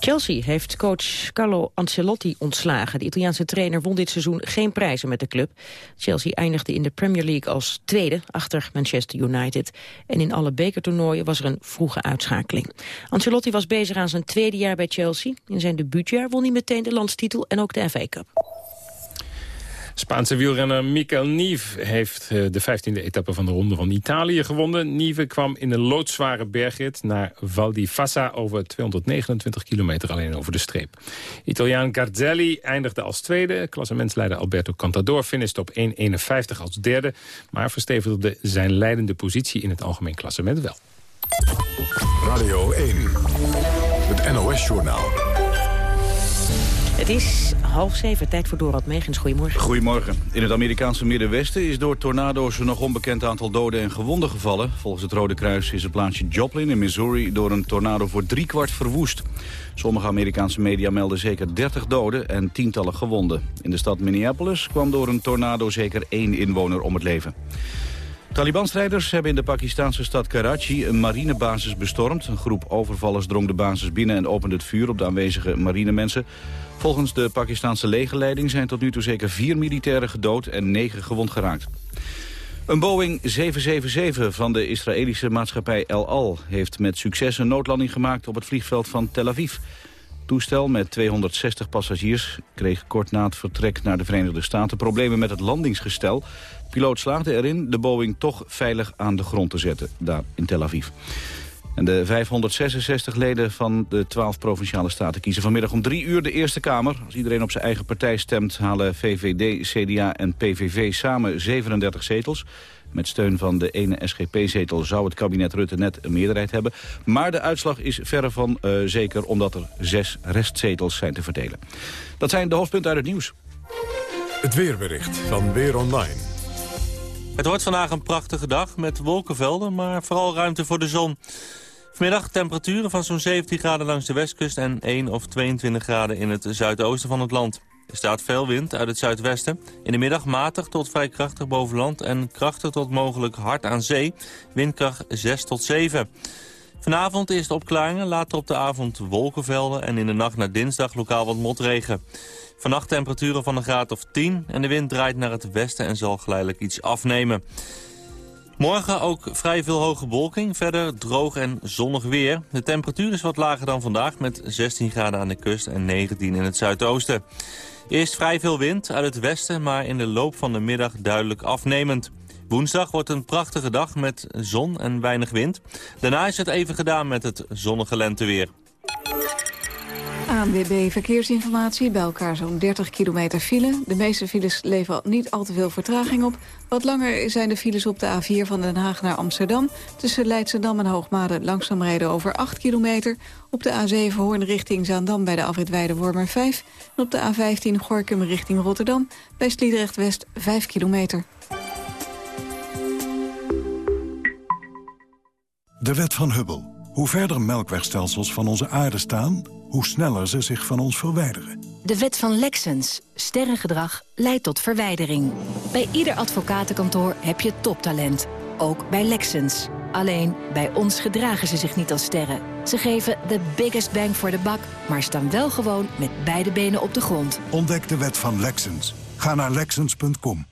Chelsea heeft coach Carlo Ancelotti ontslagen. De Italiaanse trainer won dit seizoen geen prijzen met de club. Chelsea eindigde in de Premier League als tweede achter Manchester United. En in alle bekertoernooien was er een vroege uitschakeling. Ancelotti was bezig aan zijn tweede jaar bij Chelsea. In zijn debuutjaar won hij meteen de landstitel en ook de FA Cup. Spaanse wielrenner Mikel Nieve heeft eh, de 15e etappe van de Ronde van Italië gewonnen. Nieve kwam in een loodzware bergrit naar Val di Fassa over 229 kilometer alleen over de streep. Italiaan Garzelli eindigde als tweede. Klassementsleider Alberto Contador finishte op 1.51 als derde. Maar verstevigde zijn leidende positie in het algemeen klassement wel. Radio 1, het NOS-journaal. Het is half zeven. Tijd voor Dorad Megens. Goedemorgen. Goedemorgen. In het Amerikaanse Middenwesten is door tornado's een nog onbekend aantal doden en gewonden gevallen. Volgens het Rode Kruis is het plaatsje Joplin in Missouri door een tornado voor driekwart verwoest. Sommige Amerikaanse media melden zeker 30 doden en tientallen gewonden. In de stad Minneapolis kwam door een tornado zeker één inwoner om het leven. Taliban-strijders hebben in de Pakistanse stad Karachi een marinebasis bestormd. Een groep overvallers drong de basis binnen en opende het vuur op de aanwezige marinemensen. Volgens de Pakistanse legerleiding zijn tot nu toe zeker vier militairen gedood en negen gewond geraakt. Een Boeing 777 van de Israëlische maatschappij El Al heeft met succes een noodlanding gemaakt op het vliegveld van Tel Aviv. Toestel met 260 passagiers kreeg kort na het vertrek naar de Verenigde Staten problemen met het landingsgestel. De piloot slaagde erin de Boeing toch veilig aan de grond te zetten, daar in Tel Aviv. En de 566 leden van de 12 provinciale staten kiezen vanmiddag om drie uur de Eerste Kamer. Als iedereen op zijn eigen partij stemt, halen VVD, CDA en PVV samen 37 zetels. Met steun van de ene SGP-zetel zou het kabinet Rutte net een meerderheid hebben. Maar de uitslag is verre van uh, zeker omdat er zes restzetels zijn te verdelen. Dat zijn de hoofdpunten uit het nieuws. Het weerbericht van Weer Online. Het wordt vandaag een prachtige dag met wolkenvelden, maar vooral ruimte voor de zon. Vanmiddag temperaturen van zo'n 17 graden langs de westkust... en 1 of 22 graden in het zuidoosten van het land. Er staat veel wind uit het zuidwesten. In de middag matig tot vrij krachtig boven land... en krachtig tot mogelijk hard aan zee. Windkracht 6 tot 7. Vanavond eerst opklaringen, later op de avond wolkenvelden... en in de nacht naar dinsdag lokaal wat motregen. Vannacht temperaturen van een graad of 10 en de wind draait naar het westen en zal geleidelijk iets afnemen. Morgen ook vrij veel hoge bewolking, verder droog en zonnig weer. De temperatuur is wat lager dan vandaag met 16 graden aan de kust en 19 in het zuidoosten. Eerst vrij veel wind uit het westen, maar in de loop van de middag duidelijk afnemend. Woensdag wordt een prachtige dag met zon en weinig wind. Daarna is het even gedaan met het zonnige lenteweer. ANWB Verkeersinformatie, bij elkaar zo'n 30 kilometer file. De meeste files leveren niet al te veel vertraging op. Wat langer zijn de files op de A4 van Den Haag naar Amsterdam. Tussen Leidschendam en Hoogmade langzaam rijden over 8 kilometer. Op de A7 Hoorn richting Zaandam bij de afrit Wormer 5. En op de A15 Gorkum richting Rotterdam bij Sliedrecht West 5 kilometer. De wet van Hubble. Hoe verder melkwegstelsels van onze aarde staan hoe sneller ze zich van ons verwijderen. De wet van Lexens. Sterrengedrag leidt tot verwijdering. Bij ieder advocatenkantoor heb je toptalent. Ook bij Lexens. Alleen, bij ons gedragen ze zich niet als sterren. Ze geven de biggest bang voor de buck, maar staan wel gewoon met beide benen op de grond. Ontdek de wet van Lexens. Ga naar Lexens.com.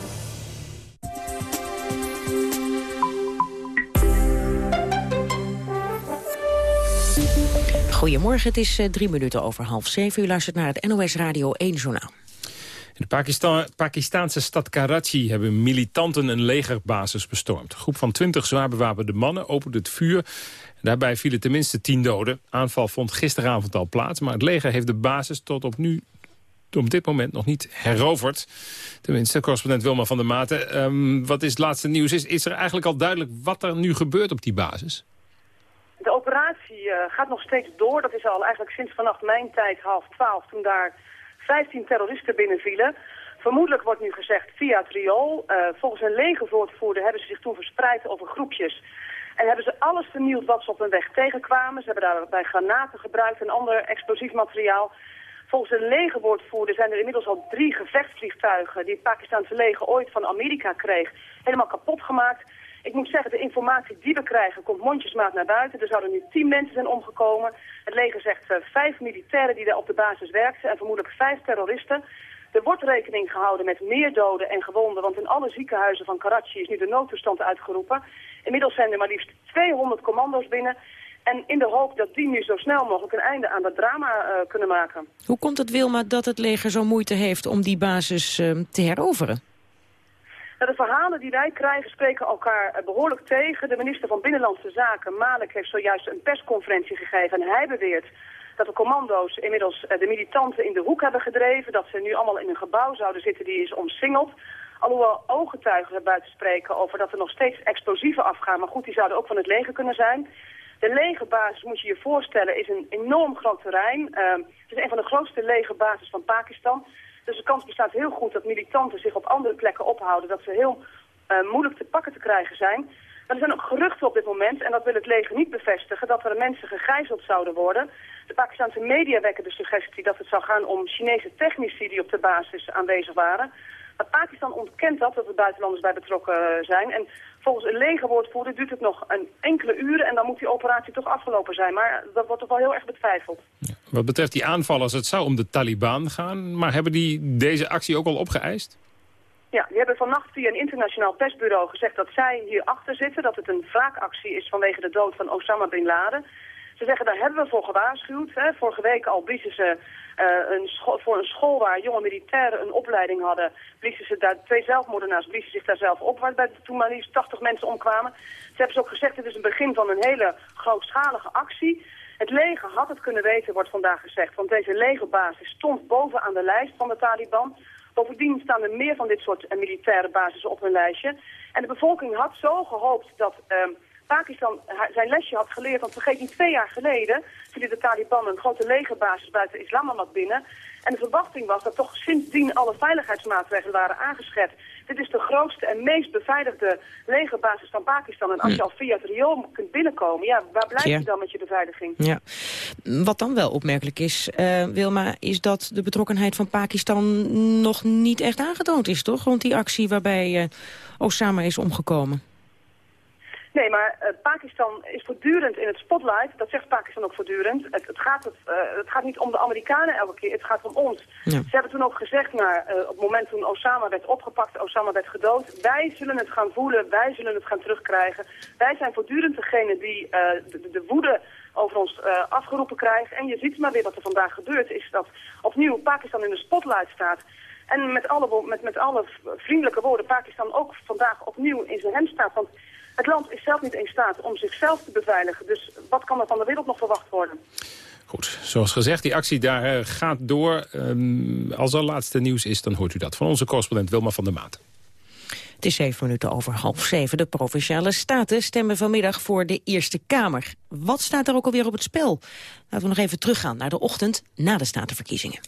Goedemorgen, het is uh, drie minuten over half zeven. U luistert naar het NOS Radio 1 Journaal. In de Pakistan Pakistanse stad Karachi hebben militanten een legerbasis bestormd. Een groep van twintig zwaar bewapende mannen opende het vuur. Daarbij vielen tenminste tien doden. Aanval vond gisteravond al plaats, maar het leger heeft de basis tot op nu op dit moment nog niet heroverd. Tenminste, correspondent Wilma van der Maten. Um, wat is het laatste nieuws? Is, is er eigenlijk al duidelijk wat er nu gebeurt op die basis? De operatie uh, gaat nog steeds door. Dat is al eigenlijk sinds vannacht mijn tijd, half twaalf, toen daar 15 terroristen binnenvielen. Vermoedelijk wordt nu gezegd via het riool. Uh, volgens een legerwoordvoerder hebben ze zich toen verspreid over groepjes. En hebben ze alles vernield wat ze op hun weg tegenkwamen. Ze hebben daarbij granaten gebruikt en ander explosief materiaal. Volgens een legerwoordvoerder zijn er inmiddels al drie gevechtsvliegtuigen... die het Pakistanse leger ooit van Amerika kreeg, helemaal kapot gemaakt. Ik moet zeggen, de informatie die we krijgen komt mondjesmaat naar buiten. Er zouden nu tien mensen zijn omgekomen. Het leger zegt uh, vijf militairen die daar op de basis werkten en vermoedelijk vijf terroristen. Er wordt rekening gehouden met meer doden en gewonden, want in alle ziekenhuizen van Karachi is nu de noodtoestand uitgeroepen. Inmiddels zijn er maar liefst 200 commando's binnen. En in de hoop dat die nu zo snel mogelijk een einde aan dat drama uh, kunnen maken. Hoe komt het, Wilma, dat het leger zo moeite heeft om die basis uh, te heroveren? Nou, de verhalen die wij krijgen spreken elkaar eh, behoorlijk tegen. De minister van Binnenlandse Zaken, Malik, heeft zojuist een persconferentie gegeven. En hij beweert dat de commando's inmiddels eh, de militanten in de hoek hebben gedreven. Dat ze nu allemaal in een gebouw zouden zitten die is omsingeld. Alhoewel ooggetuigen er buiten spreken over dat er nog steeds explosieven afgaan. Maar goed, die zouden ook van het leger kunnen zijn. De legerbasis, moet je je voorstellen, is een enorm groot terrein. Uh, het is een van de grootste legerbases van Pakistan. Dus de kans bestaat heel goed dat militanten zich op andere plekken ophouden. Dat ze heel uh, moeilijk te pakken te krijgen zijn. Maar er zijn ook geruchten op dit moment, en dat wil het leger niet bevestigen, dat er mensen gegijzeld zouden worden. De Pakistanse media wekken de suggestie dat het zou gaan om Chinese technici die op de basis aanwezig waren. Maar Pakistan ontkent dat, dat er buitenlanders bij betrokken zijn. En volgens een legerwoordvoerder duurt het nog een enkele uren en dan moet die operatie toch afgelopen zijn. Maar dat wordt toch wel heel erg betwijfeld. Wat betreft die aanvallers, het zou om de Taliban gaan. Maar hebben die deze actie ook al opgeëist? Ja, die hebben vannacht via een internationaal persbureau gezegd dat zij hierachter zitten. Dat het een wraakactie is vanwege de dood van Osama Bin Laden. Ze zeggen, daar hebben we voor gewaarschuwd. Hè. Vorige week al bliezen ze uh, een voor een school waar jonge militairen een opleiding hadden. Bliezen ze daar, twee zelfmoordenaars bliezen zich daar zelf op, waarbij toen maar liefst 80 mensen omkwamen. Ze hebben ze ook gezegd, het is een begin van een hele grootschalige actie. Het leger had het kunnen weten, wordt vandaag gezegd, want deze legerbasis stond bovenaan de lijst van de Taliban. Bovendien staan er meer van dit soort uh, militaire bases op hun lijstje. En de bevolking had zo gehoopt dat... Uh, Pakistan zijn lesje had geleerd. Want vergeet niet, twee jaar geleden vielen de Taliban een grote legerbasis buiten Islamabad binnen. En de verwachting was dat toch sindsdien alle veiligheidsmaatregelen waren aangescherpt. Dit is de grootste en meest beveiligde legerbasis van Pakistan. En als je al via het riool kunt binnenkomen, ja, waar blijf je dan met je beveiliging? Ja. Wat dan wel opmerkelijk is, uh, Wilma, is dat de betrokkenheid van Pakistan nog niet echt aangetoond is, toch? Want die actie waarbij uh, Osama is omgekomen. Nee, maar uh, Pakistan is voortdurend in het spotlight. Dat zegt Pakistan ook voortdurend. Het, het, gaat, het, uh, het gaat niet om de Amerikanen elke keer, het gaat om ons. Ja. Ze hebben toen ook gezegd, naar, uh, op het moment toen Osama werd opgepakt, Osama werd gedood... wij zullen het gaan voelen, wij zullen het gaan terugkrijgen. Wij zijn voortdurend degene die de, de, woede over ons afgeroepen krijgt. En je ziet maar weer wat er vandaag gebeurt, is dat opnieuw Pakistan in de spotlight staat... En met alle, met, met alle vriendelijke woorden Pakistan ook vandaag opnieuw in zijn hem staat. Want het land is zelf niet in staat om zichzelf te beveiligen. Dus wat kan er van de wereld nog verwacht worden? Goed, zoals gezegd, die actie daar uh, gaat door. Um, als er laatste nieuws is, dan hoort u dat van onze correspondent Wilma van der Maat. Het is zeven minuten over half zeven. De Provinciale Staten stemmen vanmiddag voor de Eerste Kamer. Wat staat er ook alweer op het spel? Laten we nog even teruggaan naar de ochtend na de Statenverkiezingen.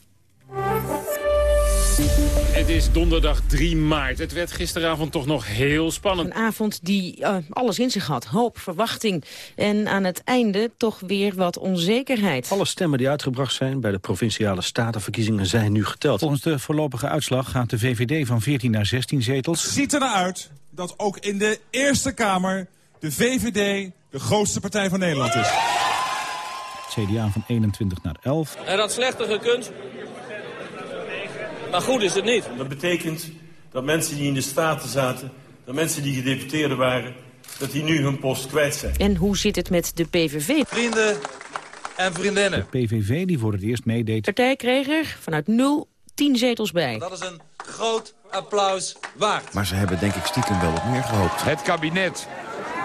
Het is donderdag 3 maart. Het werd gisteravond toch nog heel spannend. Een avond die uh, alles in zich had. Hoop, verwachting en aan het einde toch weer wat onzekerheid. Alle stemmen die uitgebracht zijn bij de Provinciale Statenverkiezingen zijn nu geteld. Volgens de voorlopige uitslag gaat de VVD van 14 naar 16 zetels. Het ziet er naar uit dat ook in de Eerste Kamer de VVD de grootste partij van Nederland is. CDA van 21 naar 11. Er had slechter gekund. Maar goed is het niet. Dat betekent dat mensen die in de Staten zaten, dat mensen die gedeputeerden waren, dat die nu hun post kwijt zijn. En hoe zit het met de PVV? Vrienden en vriendinnen. De PVV, die voor het eerst meedeed. De partij kreeg er vanuit 0 10 zetels bij. Dat is een groot applaus waard. Maar ze hebben denk ik stiekem wel op meer gehoopt. Het kabinet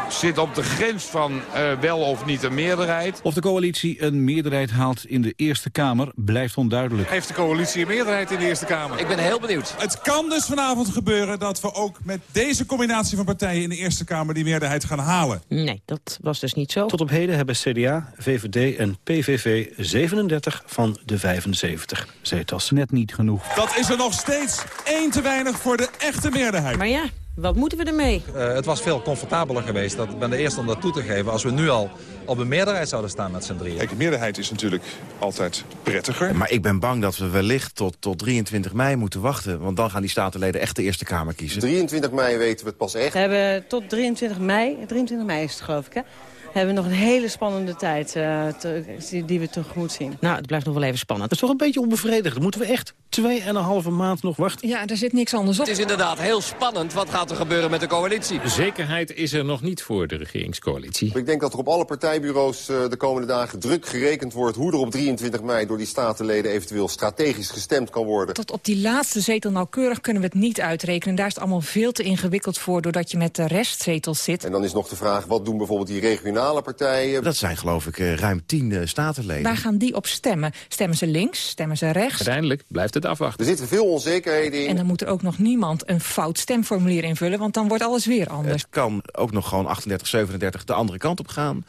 zit op de grens van uh, wel of niet een meerderheid. Of de coalitie een meerderheid haalt in de Eerste Kamer blijft onduidelijk. Heeft de coalitie een meerderheid in de Eerste Kamer? Ik ben heel benieuwd. Het kan dus vanavond gebeuren dat we ook met deze combinatie van partijen in de Eerste Kamer die meerderheid gaan halen. Nee, dat was dus niet zo. Tot op heden hebben CDA, VVD en PVV 37 van de 75 zetels. Net niet genoeg. Dat is er nog steeds één te weinig voor de echte meerderheid. Maar ja, wat moeten we ermee? Uh, het was veel comfortabeler geweest. Dat, ik ben de eerste om dat toe te geven. Als we nu al op een meerderheid zouden staan met z'n drieën. Kijk, de meerderheid is natuurlijk altijd prettiger. Maar ik ben bang dat we wellicht tot, tot 23 mei moeten wachten. Want dan gaan die statenleden echt de Eerste Kamer kiezen. 23 mei weten we het pas echt. We hebben tot 23 mei, 23 mei is het geloof ik hè? Hebben we nog een hele spannende tijd uh, te, die we tegemoet zien. Nou, het blijft nog wel even spannend. Dat is toch een beetje onbevredigend. Moeten we echt 2,5 maand nog wachten. Ja, er zit niks anders op. Het is inderdaad heel spannend. Wat gaat er gebeuren met de coalitie? Zekerheid is er nog niet voor de regeringscoalitie. Ik denk dat er op alle partijbureaus uh, de komende dagen druk gerekend wordt... hoe er op 23 mei door die statenleden eventueel strategisch gestemd kan worden. Tot op die laatste zetel nauwkeurig kunnen we het niet uitrekenen. Daar is het allemaal veel te ingewikkeld voor... doordat je met de restzetels zit. En dan is nog de vraag, wat doen bijvoorbeeld die regionale partijen? Dat zijn geloof ik uh, ruim tien uh, statenleden. Waar gaan die op stemmen? Stemmen ze links? Stemmen ze rechts? Uiteindelijk blijft het afwachten. Er zitten veel onzekerheden in. En dan moet er ook nog niemand een fout stemformulier invullen... want dan wordt alles weer anders. Het kan ook nog gewoon 38, 37 de andere kant op gaan.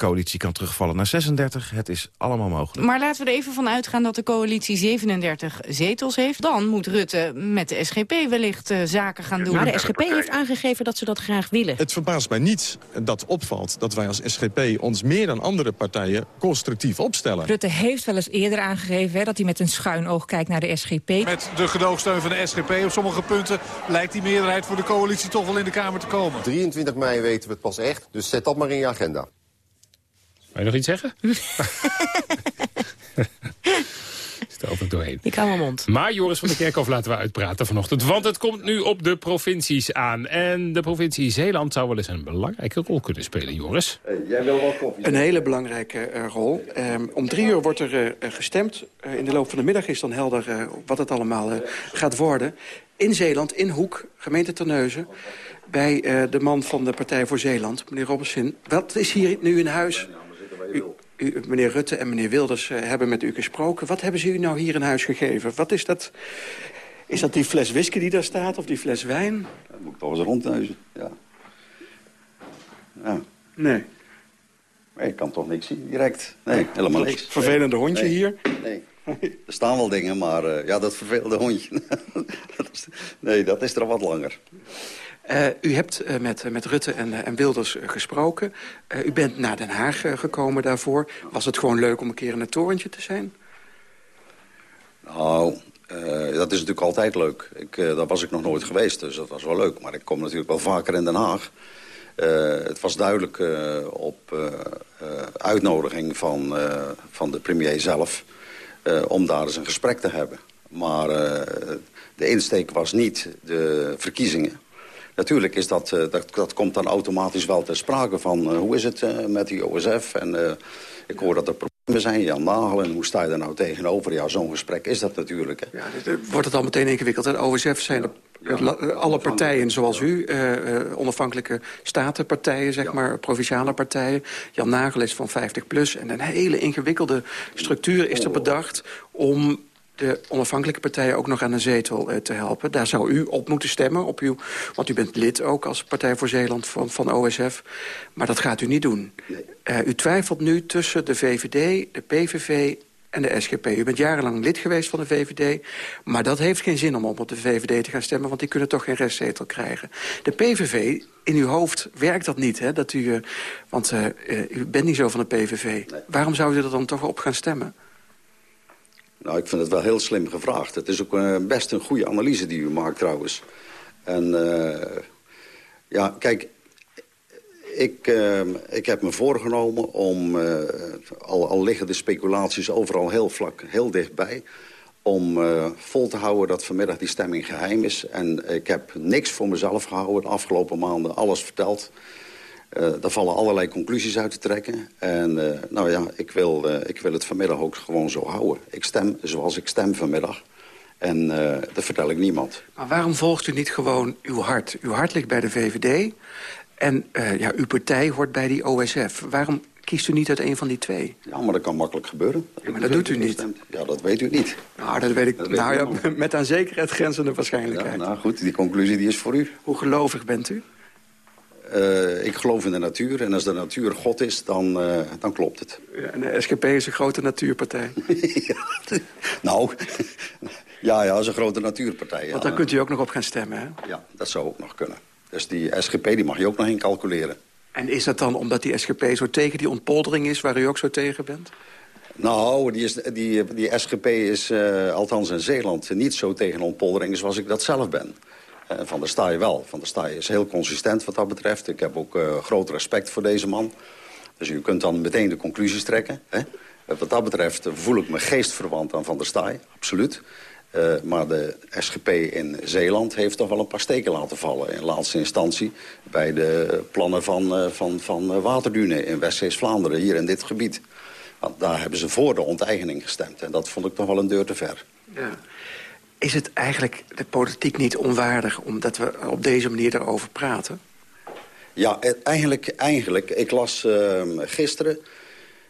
De coalitie kan terugvallen naar 36. Het is allemaal mogelijk. Maar laten we er even van uitgaan dat de coalitie 37 zetels heeft. Dan moet Rutte met de SGP wellicht uh, zaken gaan doen. Maar de SGP heeft aangegeven dat ze dat graag willen. Het verbaast mij niet dat opvalt dat wij als SGP ons meer dan andere partijen constructief opstellen. Rutte heeft wel eens eerder aangegeven hè, dat hij met een schuin oog kijkt naar de SGP. Met de gedoogsteun van de SGP op sommige punten lijkt die meerderheid voor de coalitie toch wel in de Kamer te komen. 23 mei weten we het pas echt, dus zet dat maar in je agenda. Wil je nog iets zeggen? Zit er altijd doorheen. Ik hou mijn mond. Maar Joris van der Kerkhof (laughs) laten we uitpraten vanochtend. Want het komt nu op de provincies aan. En de provincie Zeeland zou wel eens een belangrijke rol kunnen spelen, Joris. Hey, jij wil wel koffie? Een hele belangrijke uh, rol. Um, om drie uur wordt er uh, gestemd. Uh, in de loop van de middag is dan helder wat het allemaal gaat worden. In Zeeland, in Hoek, gemeente Terneuzen bij uh, de man van de Partij voor Zeeland, meneer Robertson. Wat is hier nu in huis? U, meneer Rutte en meneer Wilders uh, hebben met u gesproken. Wat hebben ze u nou hier in huis gegeven? Wat is dat? Is dat die fles whisky die daar staat of die fles wijn? Dat moet ik toch eens rondneuzen, ja. ja. Nee. Maar ik kan toch niks zien direct. Nee, helemaal niks. Vervelende hondje nee. hier? Nee. Er staan wel dingen, maar uh, ja, dat vervelende hondje. (laughs) nee, dat is er al wat langer. Uh, u hebt uh, met, met Rutte en, en Wilders gesproken. U bent naar Den Haag gekomen daarvoor. Was het gewoon leuk om een keer in het torentje te zijn? Nou, dat is natuurlijk altijd leuk. Ik, daar was ik nog nooit geweest, dus dat was wel leuk. Maar ik kom natuurlijk wel vaker in Den Haag. het was duidelijk op uitnodiging van, van de premier zelf... om daar eens een gesprek te hebben. Maar de insteek was niet de verkiezingen. Natuurlijk is dat, uh, dat, dat komt dan automatisch wel ter sprake van... Uh, hoe is het uh, met die OSF? En ik hoor dat er problemen zijn, Jan Nagel. En hoe sta je daar nou tegenover? Ja, zo'n gesprek is dat natuurlijk. Hè. Ja, dit, wordt het al meteen ingewikkeld. En OSF zijn ja, alle partijen zoals u, onafhankelijke statenpartijen, zeg maar, provinciale partijen. Jan Nagel is van 50 plus. En een hele ingewikkelde structuur is er bedacht om de onafhankelijke partijen ook nog aan een zetel uh, te helpen. Daar zou u op moeten stemmen, op uw, want u bent lid ook als Partij voor Zeeland van, van OSF. Maar dat gaat u niet doen. Uh, u twijfelt nu tussen de VVD, de PVV en de SGP. U bent jarenlang lid geweest van de VVD, maar dat heeft geen zin om op de VVD te gaan stemmen, want die kunnen toch geen restzetel krijgen. De PVV, in uw hoofd werkt dat niet, hè? Dat u, uh, want u bent niet zo van de PVV. Nee. Waarom zou u er dan toch op gaan stemmen? Nou, ik vind het wel heel slim gevraagd. Het is ook uh, best een goede analyse die u maakt trouwens. En uh, ja, kijk, ik, uh, ik heb me voorgenomen om, al, al liggen de speculaties overal heel vlak, heel dichtbij... om vol te houden dat vanmiddag die stemming geheim is. En ik heb niks voor mezelf gehouden de afgelopen maanden, alles verteld... Uh, daar vallen allerlei conclusies uit te trekken. En uh, nou ja, ik wil, uh, ik wil het vanmiddag ook gewoon zo houden. Ik stem zoals ik stem vanmiddag. En dat vertel ik niemand. Maar waarom volgt u niet gewoon uw hart? Uw hart ligt bij de VVD. En ja, uw partij hoort bij die OSF. Waarom kiest u niet uit een van die twee? Ja, maar dat kan makkelijk gebeuren. Dat ja, maar dat doet u niet. Stemt. Ja, dat weet u niet. Nou, dat weet ik. Dat nou weet ja, (laughs) met aan zekerheid grenzende waarschijnlijkheid. Ja, nou goed, die conclusie die is voor u. Hoe gelovig bent u? Uh, ik geloof in de natuur. En als de natuur God is, dan, uh, dan klopt het. Ja, en de SGP is een grote natuurpartij. (laughs) ja, nou, ja, ja, is een grote natuurpartij. Ja. Want daar kunt u ook nog op gaan stemmen, hè? Ja, dat zou ook nog kunnen. Dus die SGP die mag je ook nog in calculeren. En is dat dan omdat die SGP zo tegen die ontpoldering is... waar u ook zo tegen bent? Nou, die, is, die, die SGP is, uh, althans in Zeeland, niet zo tegen ontpoldering... zoals ik dat zelf ben. Uh, van der Staaij wel. Van der Staaij is heel consistent wat dat betreft. Ik heb ook uh, groot respect voor deze man. Dus u kunt dan meteen de conclusies trekken. Hè? Wat dat betreft voel ik me geestverwant aan Van der Staaij, absoluut. Maar de SGP in Zeeland heeft toch wel een paar steken laten vallen. In laatste instantie bij de plannen van, uh, van, van waterdunen in West-Vlaanderen, hier in dit gebied. Want daar hebben ze voor de onteigening gestemd. En dat vond ik toch wel een deur te ver. Ja. Is het eigenlijk de politiek niet onwaardig... omdat we op deze manier erover praten? Ja, eigenlijk, eigenlijk ik las uh, gisteren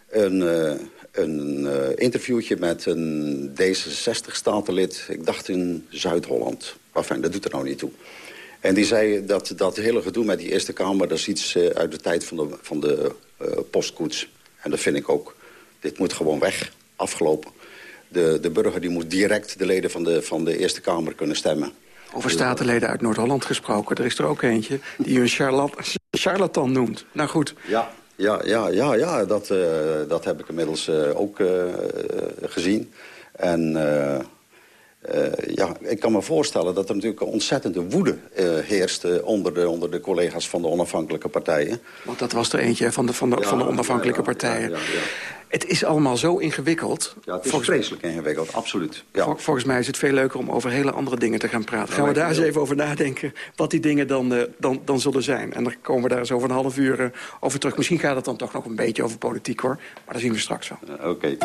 een, uh, een uh, interviewtje met een D66-statenlid... ik dacht in Zuid-Holland. Enfin, dat doet er nou niet toe. En die zei dat dat hele gedoe met die Eerste Kamer... dat is iets uh, uit de tijd van de, van de postkoets. En dat vind ik ook. Dit moet gewoon weg, afgelopen. De, de burger die moet direct de leden van de, van de Eerste Kamer kunnen stemmen. Over statenleden uit Noord-Holland gesproken. Er is er ook eentje die u een charlat charlatan noemt. Nou goed. Ja, ja, ja, ja, ja dat, uh, dat heb ik inmiddels uh, ook uh, gezien. En ja, ik kan me voorstellen dat er natuurlijk een ontzettende woede heerst... onder, de, onder de collega's van de onafhankelijke partijen. Want dat was er eentje van de, van de, ja, van de onafhankelijke ja, ja, partijen. Het is allemaal zo ingewikkeld. Ja, het is volgens... vreselijk ingewikkeld, absoluut. Ja. Vol volgens mij is het veel leuker om over hele andere dingen te gaan praten. Gaan we daar eens even over nadenken wat die dingen dan, uh, dan, dan zullen zijn. En dan komen we daar eens over een half uur uh, over terug. Misschien gaat het dan toch nog een beetje over politiek, hoor. Maar dat zien we straks wel. Oké. Okay.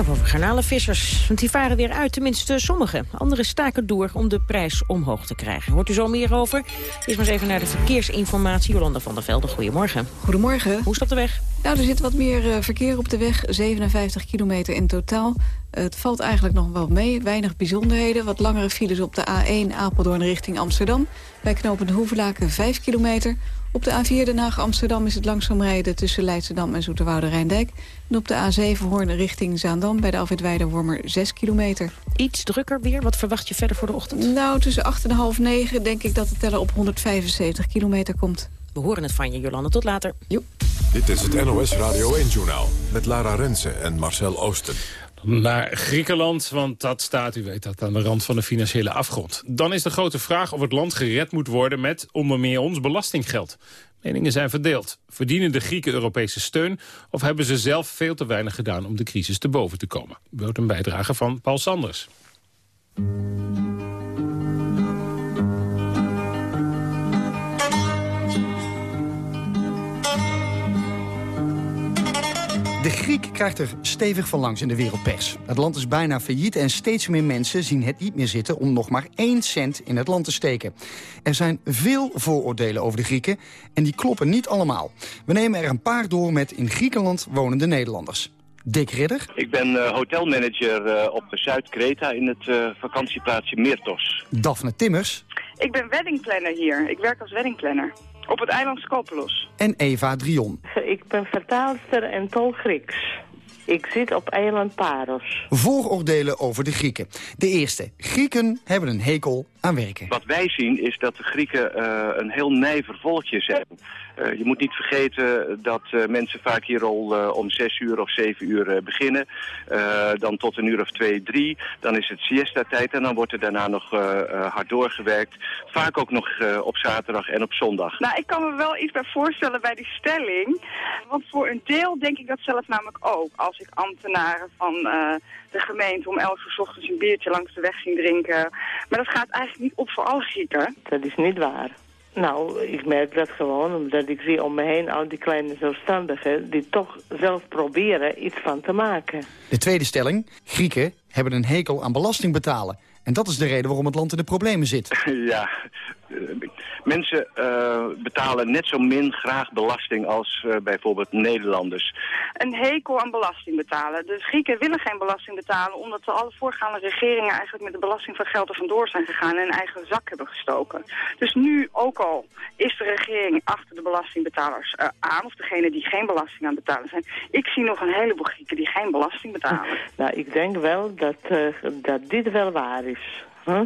Over garnalenvissers. Want die varen weer uit, tenminste sommigen. Anderen staken door om de prijs omhoog te krijgen. Hoort u zo meer over? Eerst maar eens even naar de verkeersinformatie. Jolanda van der Velde, goedemorgen. Goedemorgen. Hoe is dat de weg? Nou, er zit wat meer uh, verkeer op de weg. 57 kilometer in totaal. Het valt eigenlijk nog wel mee. Weinig bijzonderheden. Wat langere files op de A1 Apeldoorn richting Amsterdam. Bij knooppunt Hoevelaken 5 kilometer. Op de A4 Den Haag-Amsterdam is het langzaam rijden tussen Leidschendam en Zoeterwoude-Rijndijk. En op de A7 Hoorn richting Zaandam bij de Alfred Weider-Wormer 6 kilometer. Iets drukker weer? Wat verwacht je verder voor de ochtend? Nou, tussen 8 en half 9 denk ik dat de teller op 175 kilometer komt. We horen het van je, Jolanda. Tot later. Jo. Dit is het NOS Radio 1-journaal met Lara Rensen en Marcel Oosten. Naar Griekenland, want dat staat, u weet dat, aan de rand van de financiële afgrond. Dan is de grote vraag of het land gered moet worden met onder meer ons belastinggeld. Meningen zijn verdeeld. Verdienen de Grieken Europese steun of hebben ze zelf veel te weinig gedaan om de crisis te boven te komen? U een bijdrage van Paul Sanders. De Griek krijgt er stevig van langs in de wereldpers. Het land is bijna failliet en steeds meer mensen zien het niet meer zitten... om nog maar één cent in het land te steken. Er zijn veel vooroordelen over de Grieken en die kloppen niet allemaal. We nemen er een paar door met in Griekenland wonende Nederlanders. Dick Ridder. Ik ben uh, hotelmanager uh, op Zuid-Kreta in het uh, vakantieplaatsje Myrtos. Daphne Timmers. Ik ben weddingplanner hier. Ik werk als weddingplanner. Op het eiland Skopelos. En Eva Drion. Ik ben vertaalster en tol Grieks. Ik zit op eiland Paros. Vooroordelen over de Grieken. De eerste. Grieken hebben een hekel aan werken. Wat wij zien is dat de Grieken uh, een heel nijver volkje zijn. Uh, je moet niet vergeten dat uh, mensen vaak hier al om zes uur of zeven uur beginnen. dan tot een uur of twee, drie. Dan is het siesta-tijd en dan wordt er daarna nog hard doorgewerkt. Vaak ook nog op zaterdag en op zondag. Nou, ik kan me wel iets bij voorstellen bij die stelling. Want voor een deel denk ik dat zelf namelijk ook. Als ik ambtenaren van de gemeente om elf uur ochtends een biertje langs de weg zien drinken. Maar dat gaat eigenlijk niet op voor alle Grieken. Dat is niet waar. Nou, ik merk dat gewoon omdat ik zie om me heen al die kleine zelfstandigen... die toch zelf proberen iets van te maken. De tweede stelling. Grieken hebben een hekel aan belasting betalen. En dat is de reden waarom het land in de problemen zit. (laughs) Ja, mensen uh, betalen net zo min graag belasting als uh, bijvoorbeeld Nederlanders. Een hekel aan belasting betalen. De Grieken willen geen belasting betalen omdat de alle voorgaande regeringen eigenlijk met de belasting van geld er vandoor zijn gegaan en een eigen zak hebben gestoken. Dus nu ook al is de regering achter de belastingbetalers uh, aan, of degene die geen belasting aan betalen zijn. Ik zie nog een heleboel Grieken die geen belasting betalen. Nou, ik denk wel dat, dat dit wel waar is. Huh?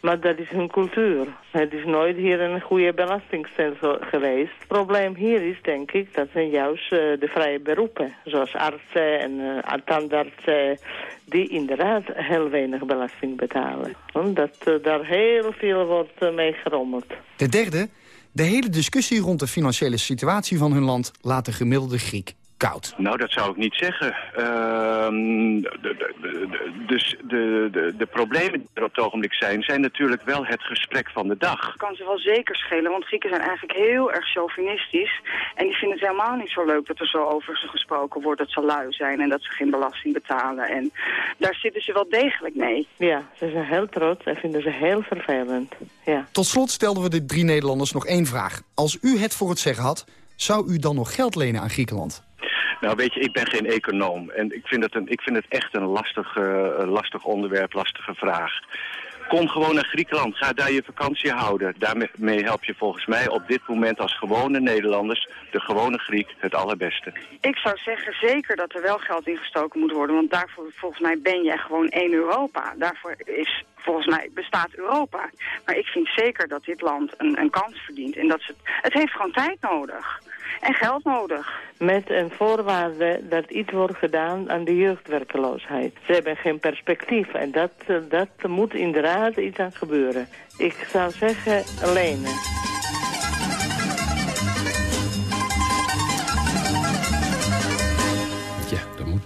Maar dat is hun cultuur. Het is nooit hier een goede belastingstelsel geweest. Het probleem hier is, denk ik, dat zijn juist uh, de vrije beroepen. Zoals artsen en uh, tandartsen, die inderdaad heel weinig belasting betalen. Dat uh, daar heel veel wordt mee gerommeld. De derde, de hele discussie rond de financiële situatie van hun land laat de gemiddelde Griek koud? Nou, dat zou ik niet zeggen. Ehm, de, de, de, dus de, de, de problemen die er op het ogenblik zijn, zijn natuurlijk wel het gesprek van de dag. kan ze wel zeker schelen, want Grieken zijn eigenlijk heel erg chauvinistisch. En die vinden het helemaal niet zo leuk dat er zo over ze gesproken wordt dat ze lui zijn en dat ze geen belasting betalen. En daar zitten ze wel degelijk mee. Ja, ze zijn heel trots en vinden ze heel vervelend. Ja. Tot slot stelden we de drie Nederlanders nog één vraag. Als u het voor het zeggen had, zou u dan nog geld lenen aan Griekenland? Nou weet je, ik ben geen econoom en ik vind het, een, ik vind het echt een lastig, uh, lastig onderwerp, lastige vraag. Kom gewoon naar Griekenland, ga daar je vakantie houden. Daarmee help je volgens mij op dit moment als gewone Nederlanders, de gewone Griek, het allerbeste. Ik zou zeggen zeker dat er wel geld ingestoken moet worden, want daarvoor volgens mij ben je gewoon één Europa. Daarvoor is volgens mij bestaat Europa. Maar ik vind zeker dat dit land een, een kans verdient en dat ze, het heeft gewoon tijd nodig en geld nodig. Met een voorwaarde dat iets wordt gedaan aan de jeugdwerkeloosheid. Ze hebben geen perspectief en dat, dat moet inderdaad iets aan gebeuren. Ik zou zeggen lenen.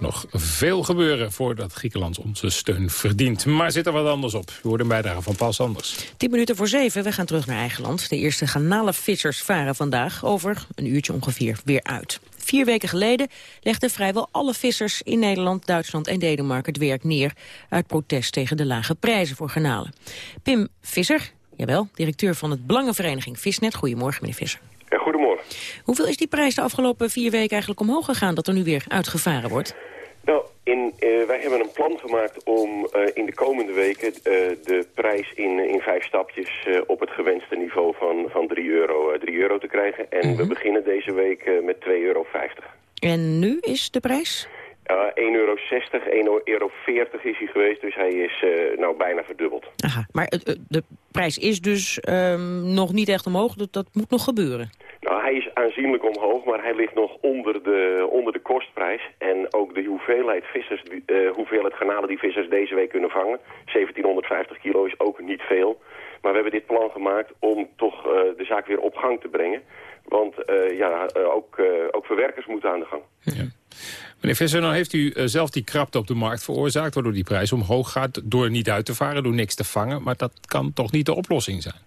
Nog veel gebeuren voordat Griekenland onze steun verdient. Maar zit er wat anders op? We hoort een bijdrage van Paul Sanders. 10 minuten voor zeven, we gaan terug naar eigen land. De eerste garnalenvissers varen vandaag over een uurtje ongeveer weer uit. Vier weken geleden legden vrijwel alle vissers in Nederland, Duitsland en Denemarken het werk neer... uit protest tegen de lage prijzen voor garnalen. Pim Visser, jawel, directeur van het Belangenvereniging Visnet. Goedemorgen, meneer Visser. goedemorgen. Hoeveel is die prijs de afgelopen vier weken eigenlijk omhoog gegaan... dat er nu weer uitgevaren wordt? Nou, in, uh, wij hebben een plan gemaakt om uh, in de komende weken uh, de prijs in, in vijf stapjes op het gewenste niveau van, van 3, euro, 3 euro te krijgen. En we beginnen deze week met 2,50 euro. En nu is de prijs? 1,60 euro, 1,40 euro is hij geweest, dus hij is nou bijna verdubbeld. Aha, maar de prijs is dus um, nog niet echt omhoog, dat, dat moet nog gebeuren? Nou, hij is aanzienlijk omhoog, maar hij ligt nog onder de, onder de kostprijs. En ook de hoeveelheid, vissers, uh, hoeveelheid garnalen die vissers deze week kunnen vangen, 1750 kilo is ook niet veel. Maar we hebben dit plan gemaakt om toch uh, de zaak weer op gang te brengen. Want uh, ja, ook, ook verwerkers moeten aan de gang. Ja. Meneer Visser, nou heeft u zelf die krapte op de markt veroorzaakt... waardoor die prijs omhoog gaat door niet uit te varen, door niks te vangen. Maar dat kan toch niet de oplossing zijn?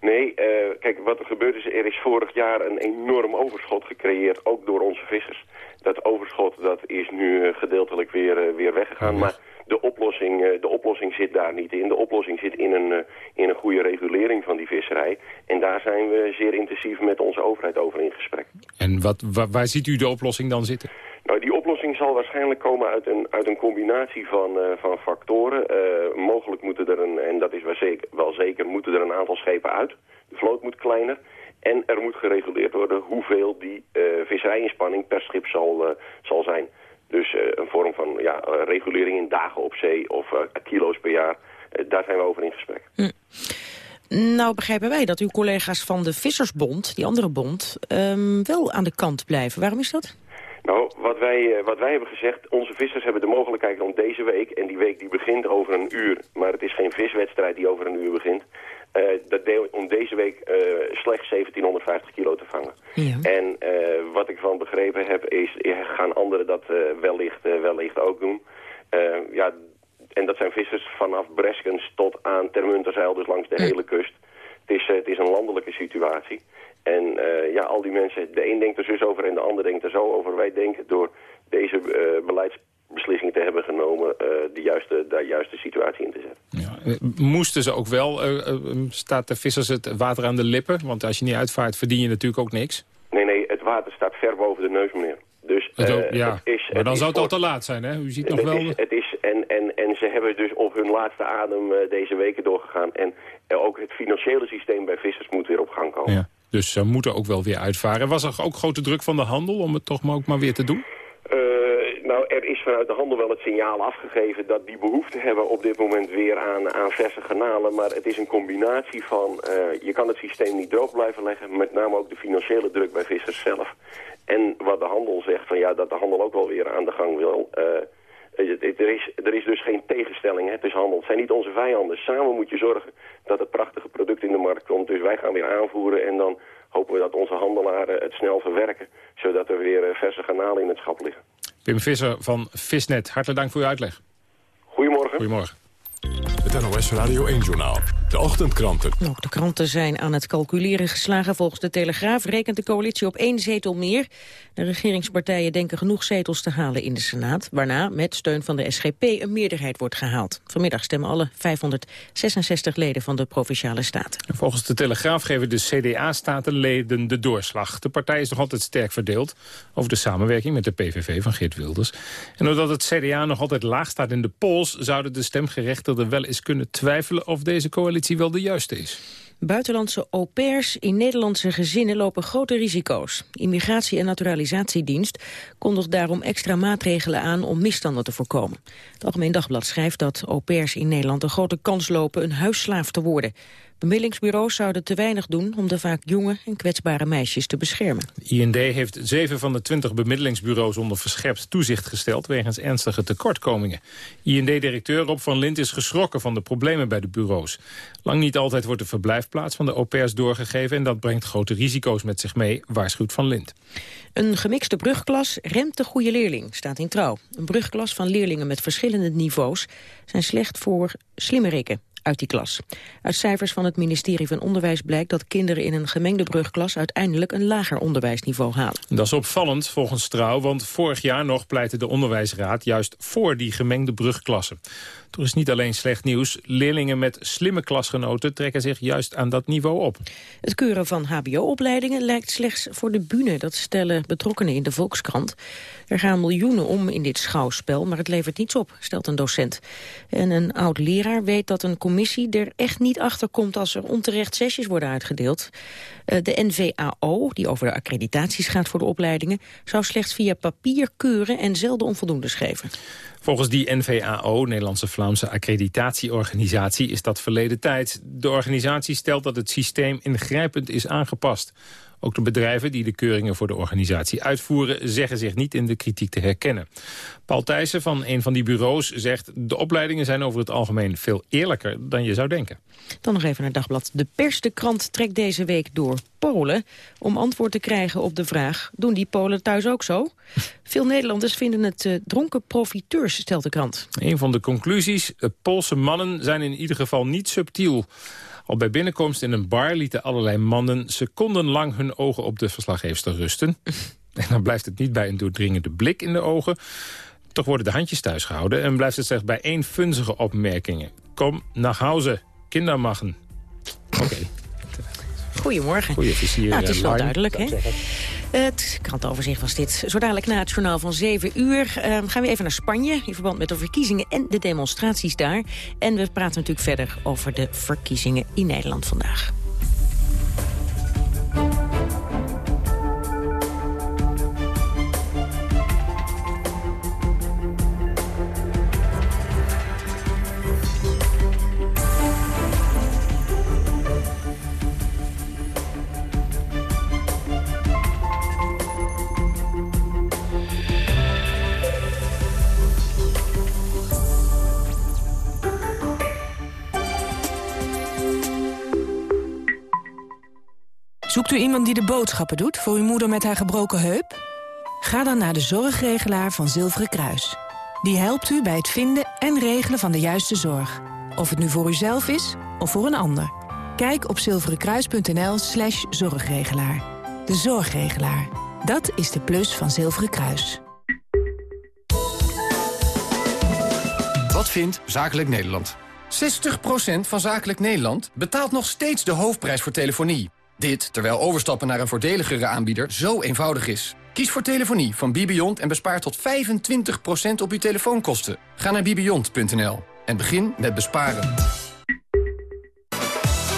Nee, uh, kijk, wat er gebeurd is, er is vorig jaar een enorm overschot gecreëerd, ook door onze vissers. Dat overschot dat is nu uh, gedeeltelijk weer, uh, weer weggegaan, maar de oplossing, de oplossing zit daar niet in. De oplossing zit in een, in een goede regulering van die visserij. En daar zijn we zeer intensief met onze overheid over in gesprek. En wat, waar, waar ziet u de oplossing dan zitten? Nou, die oplossing zal waarschijnlijk komen uit een, uit een combinatie van, uh, van factoren. Uh, mogelijk moeten er, een, en dat is wel zeker, wel zeker, moeten er een aantal schepen uit. De vloot moet kleiner. En er moet gereguleerd worden hoeveel die uh, visserijinspanning per schip zal, zal zijn. Dus een vorm van ja, regulering in dagen op zee of kilo's per jaar. daar zijn we over in gesprek. Hm. Nou begrijpen wij dat uw collega's van de Vissersbond, die andere bond, um, wel aan de kant blijven. Waarom is dat? Nou, wat wij, wat wij hebben gezegd, onze vissers hebben de mogelijkheid om deze week, en die week die begint over een uur, maar het is geen viswedstrijd die over een uur begint, uh, dat deel, om deze week uh, slechts 1750 kilo te vangen. Ja. En uh, wat ik van begrepen heb, is gaan anderen dat wellicht, wellicht ook doen. ja, en dat zijn vissers vanaf Breskens tot aan Termunterzeil, dus langs de hele kust. Het is, het is een landelijke situatie. En uh, ja, al die mensen, de een denkt er zus over en de ander denkt er zo over. Wij denken door deze uh, beleidsbeslissing te hebben genomen... Uh, de, juiste, de juiste situatie in te zetten. Ja, moesten ze ook wel, staat de vissers het water aan de lippen? Want als je niet uitvaart verdien je natuurlijk ook niks. Nee, nee, het water staat ver boven de neus, meneer. Dus, het ook, ja, het is, maar dan zou het al te laat zijn, hè? U ziet nog het wel... Is, het is, en, en, en ze hebben dus op hun laatste adem deze weken doorgegaan. En ook het financiële systeem bij vissers moet weer op gang komen. Ja. Dus ze moeten ook wel weer uitvaren. Was er ook grote druk van de handel om het toch maar ook maar weer te doen? Uh, nou, er is vanuit de handel wel het signaal afgegeven dat die behoefte hebben op dit moment weer aan, aan verse garnalen. Maar het is een combinatie van, uh, je kan het systeem niet droog blijven leggen, met name ook de financiële druk bij vissers zelf. En wat de handel zegt, van ja, dat de handel ook wel weer aan de gang wil. Uh, er, is, er is dus geen tegenstelling. Hè? Het is handel. Het zijn niet onze vijanden. Samen moet je zorgen dat het prachtige product in de markt komt. Dus wij gaan weer aanvoeren en dan hopen we dat onze handelaren het snel verwerken. Zodat er weer verse garnalen in het schap liggen. Pim Visser van Visnet, hartelijk dank voor uw uitleg. Goedemorgen. Goedemorgen. Het NOS Radio 1-journaal. De ochtendkranten. Ook de kranten zijn aan het calculeren geslagen. Volgens de Telegraaf rekent de coalitie op één zetel meer. De regeringspartijen denken genoeg zetels te halen in de Senaat... waarna met steun van de SGP een meerderheid wordt gehaald. Vanmiddag stemmen alle 566 leden van de Provinciale Staten. Volgens de Telegraaf geven de CDA-statenleden de doorslag. De partij is nog altijd sterk verdeeld over de samenwerking met de PVV van Geert Wilders. En doordat het CDA nog altijd laag staat in de polls... zouden de stemgerechtigden wel eens kunnen twijfelen of deze coalitie wel de juiste is. Buitenlandse au pairs in Nederlandse gezinnen lopen grote risico's. Immigratie- en Naturalisatiedienst kondigt daarom extra maatregelen aan om misstanden te voorkomen. Het Algemeen Dagblad schrijft dat au pairs in Nederland een grote kans lopen een huisslaaf te worden. Bemiddelingsbureaus zouden te weinig doen om de vaak jonge en kwetsbare meisjes te beschermen. IND heeft zeven van de twintig bemiddelingsbureaus onder verscherpt toezicht gesteld wegens ernstige tekortkomingen. IND-directeur Rob van Lint is geschrokken van de problemen bij de bureaus. Lang niet altijd wordt de verblijfplaats van de au pairs doorgegeven en dat brengt grote risico's met zich mee, waarschuwt van Lint. Een gemixte brugklas remt de goede leerling, staat in trouw. Een brugklas van leerlingen met verschillende niveaus zijn slecht voor slimmerikken uit die klas. Uit cijfers van het ministerie van Onderwijs blijkt dat kinderen in een gemengde brugklas uiteindelijk een lager onderwijsniveau halen. Dat is opvallend volgens Trouw, want vorig jaar nog pleitte de onderwijsraad juist voor die gemengde brugklassen. Toch is niet alleen slecht nieuws. Leerlingen met slimme klasgenoten trekken zich juist aan dat niveau op. Het keuren van hbo-opleidingen lijkt slechts voor de bühne. Dat stellen betrokkenen in de Volkskrant. Er gaan miljoenen om in dit schouwspel, maar het levert niets op, stelt een docent. En een oud-leraar weet dat een commissie er echt niet achter komt... als er onterecht sessies worden uitgedeeld. Eh, de NVAO, die over de accreditaties gaat voor de opleidingen... zou slechts via papier keuren en zelden onvoldoendes geven. Volgens die NVAO, Nederlandse Vlaamse accreditatieorganisatie, is dat verleden tijd. De organisatie stelt dat het systeem ingrijpend is aangepast. Ook de bedrijven die de keuringen voor de organisatie uitvoeren... zeggen zich niet in de kritiek te herkennen. Paul Thijssen van een van die bureaus zegt... de opleidingen zijn over het algemeen veel eerlijker dan je zou denken. Dan nog even naar Dagblad. De pers, de krant, trekt deze week door Polen... om antwoord te krijgen op de vraag... doen die Polen thuis ook zo? Veel Nederlanders vinden het uh, dronken profiteurs, stelt de krant. Een van de conclusies, de Poolse mannen zijn in ieder geval niet subtiel. Al bij binnenkomst in een bar lieten allerlei mannen secondenlang hun ogen op de verslaggeefster rusten. en dan blijft het niet bij een doordringende blik in de ogen. Toch worden de handjes thuis gehouden en blijft het slechts bij één funzige opmerking. Kom naar huis, kindermachen. Oké. Goedemorgen. Goeie vizier, nou, het is wel Line, duidelijk, hè? Het krantoverzicht was dit. Zo dadelijk na het journaal van 7 uur ehm, gaan we even naar Spanje... in verband met de verkiezingen en de demonstraties daar. En we praten natuurlijk verder over de verkiezingen in Nederland vandaag. Zoekt u iemand die de boodschappen doet voor uw moeder met haar gebroken heup? Ga dan naar de zorgregelaar van Zilveren Kruis. Die helpt u bij het vinden en regelen van de juiste zorg. Of het nu voor uzelf is of voor een ander. Kijk op zilverenkruis.nl slash zorgregelaar. De zorgregelaar. Dat is de plus van Zilveren Kruis. Wat vindt Zakelijk Nederland? 60% van Zakelijk Nederland betaalt nog steeds de hoofdprijs voor telefonie. Dit terwijl overstappen naar een voordeligere aanbieder zo eenvoudig is. Kies voor telefonie van Bibiont en bespaar tot 25% op uw telefoonkosten. Ga naar bibiont.nl en begin met besparen.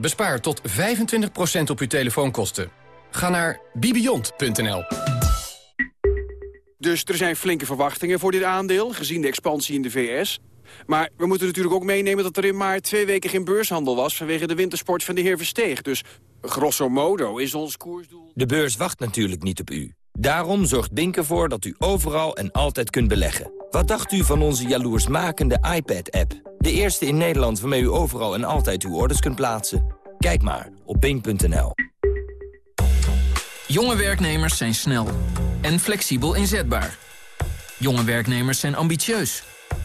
Bespaar tot 25% op uw telefoonkosten. Ga naar bibiont.nl. Dus er zijn flinke verwachtingen voor dit aandeel, gezien de expansie in de VS. Maar we moeten natuurlijk ook meenemen dat er in maart twee weken geen beurshandel was... vanwege de wintersport van de heer Versteeg. Dus grosso modo is ons koersdoel... De beurs wacht natuurlijk niet op u. Daarom zorgt Bink ervoor dat u overal en altijd kunt beleggen. Wat dacht u van onze jaloersmakende iPad-app? De eerste in Nederland waarmee u overal en altijd uw orders kunt plaatsen. Kijk maar op bink.nl. Jonge werknemers zijn snel en flexibel inzetbaar. Jonge werknemers zijn ambitieus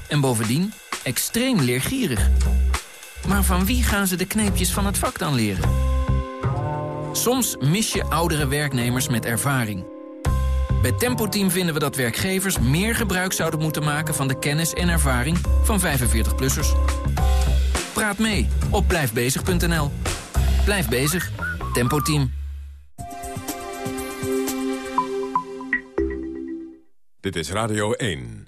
en bovendien extreem leergierig. Maar van wie gaan ze de kneepjes van het vak dan leren? Soms mis je oudere werknemers met ervaring. Bij Tempo Team vinden we dat werkgevers meer gebruik zouden moeten maken... van de kennis en ervaring van 45-plussers. Praat mee op blijfbezig.nl. Blijf bezig. Tempo Team. Dit is Radio 1.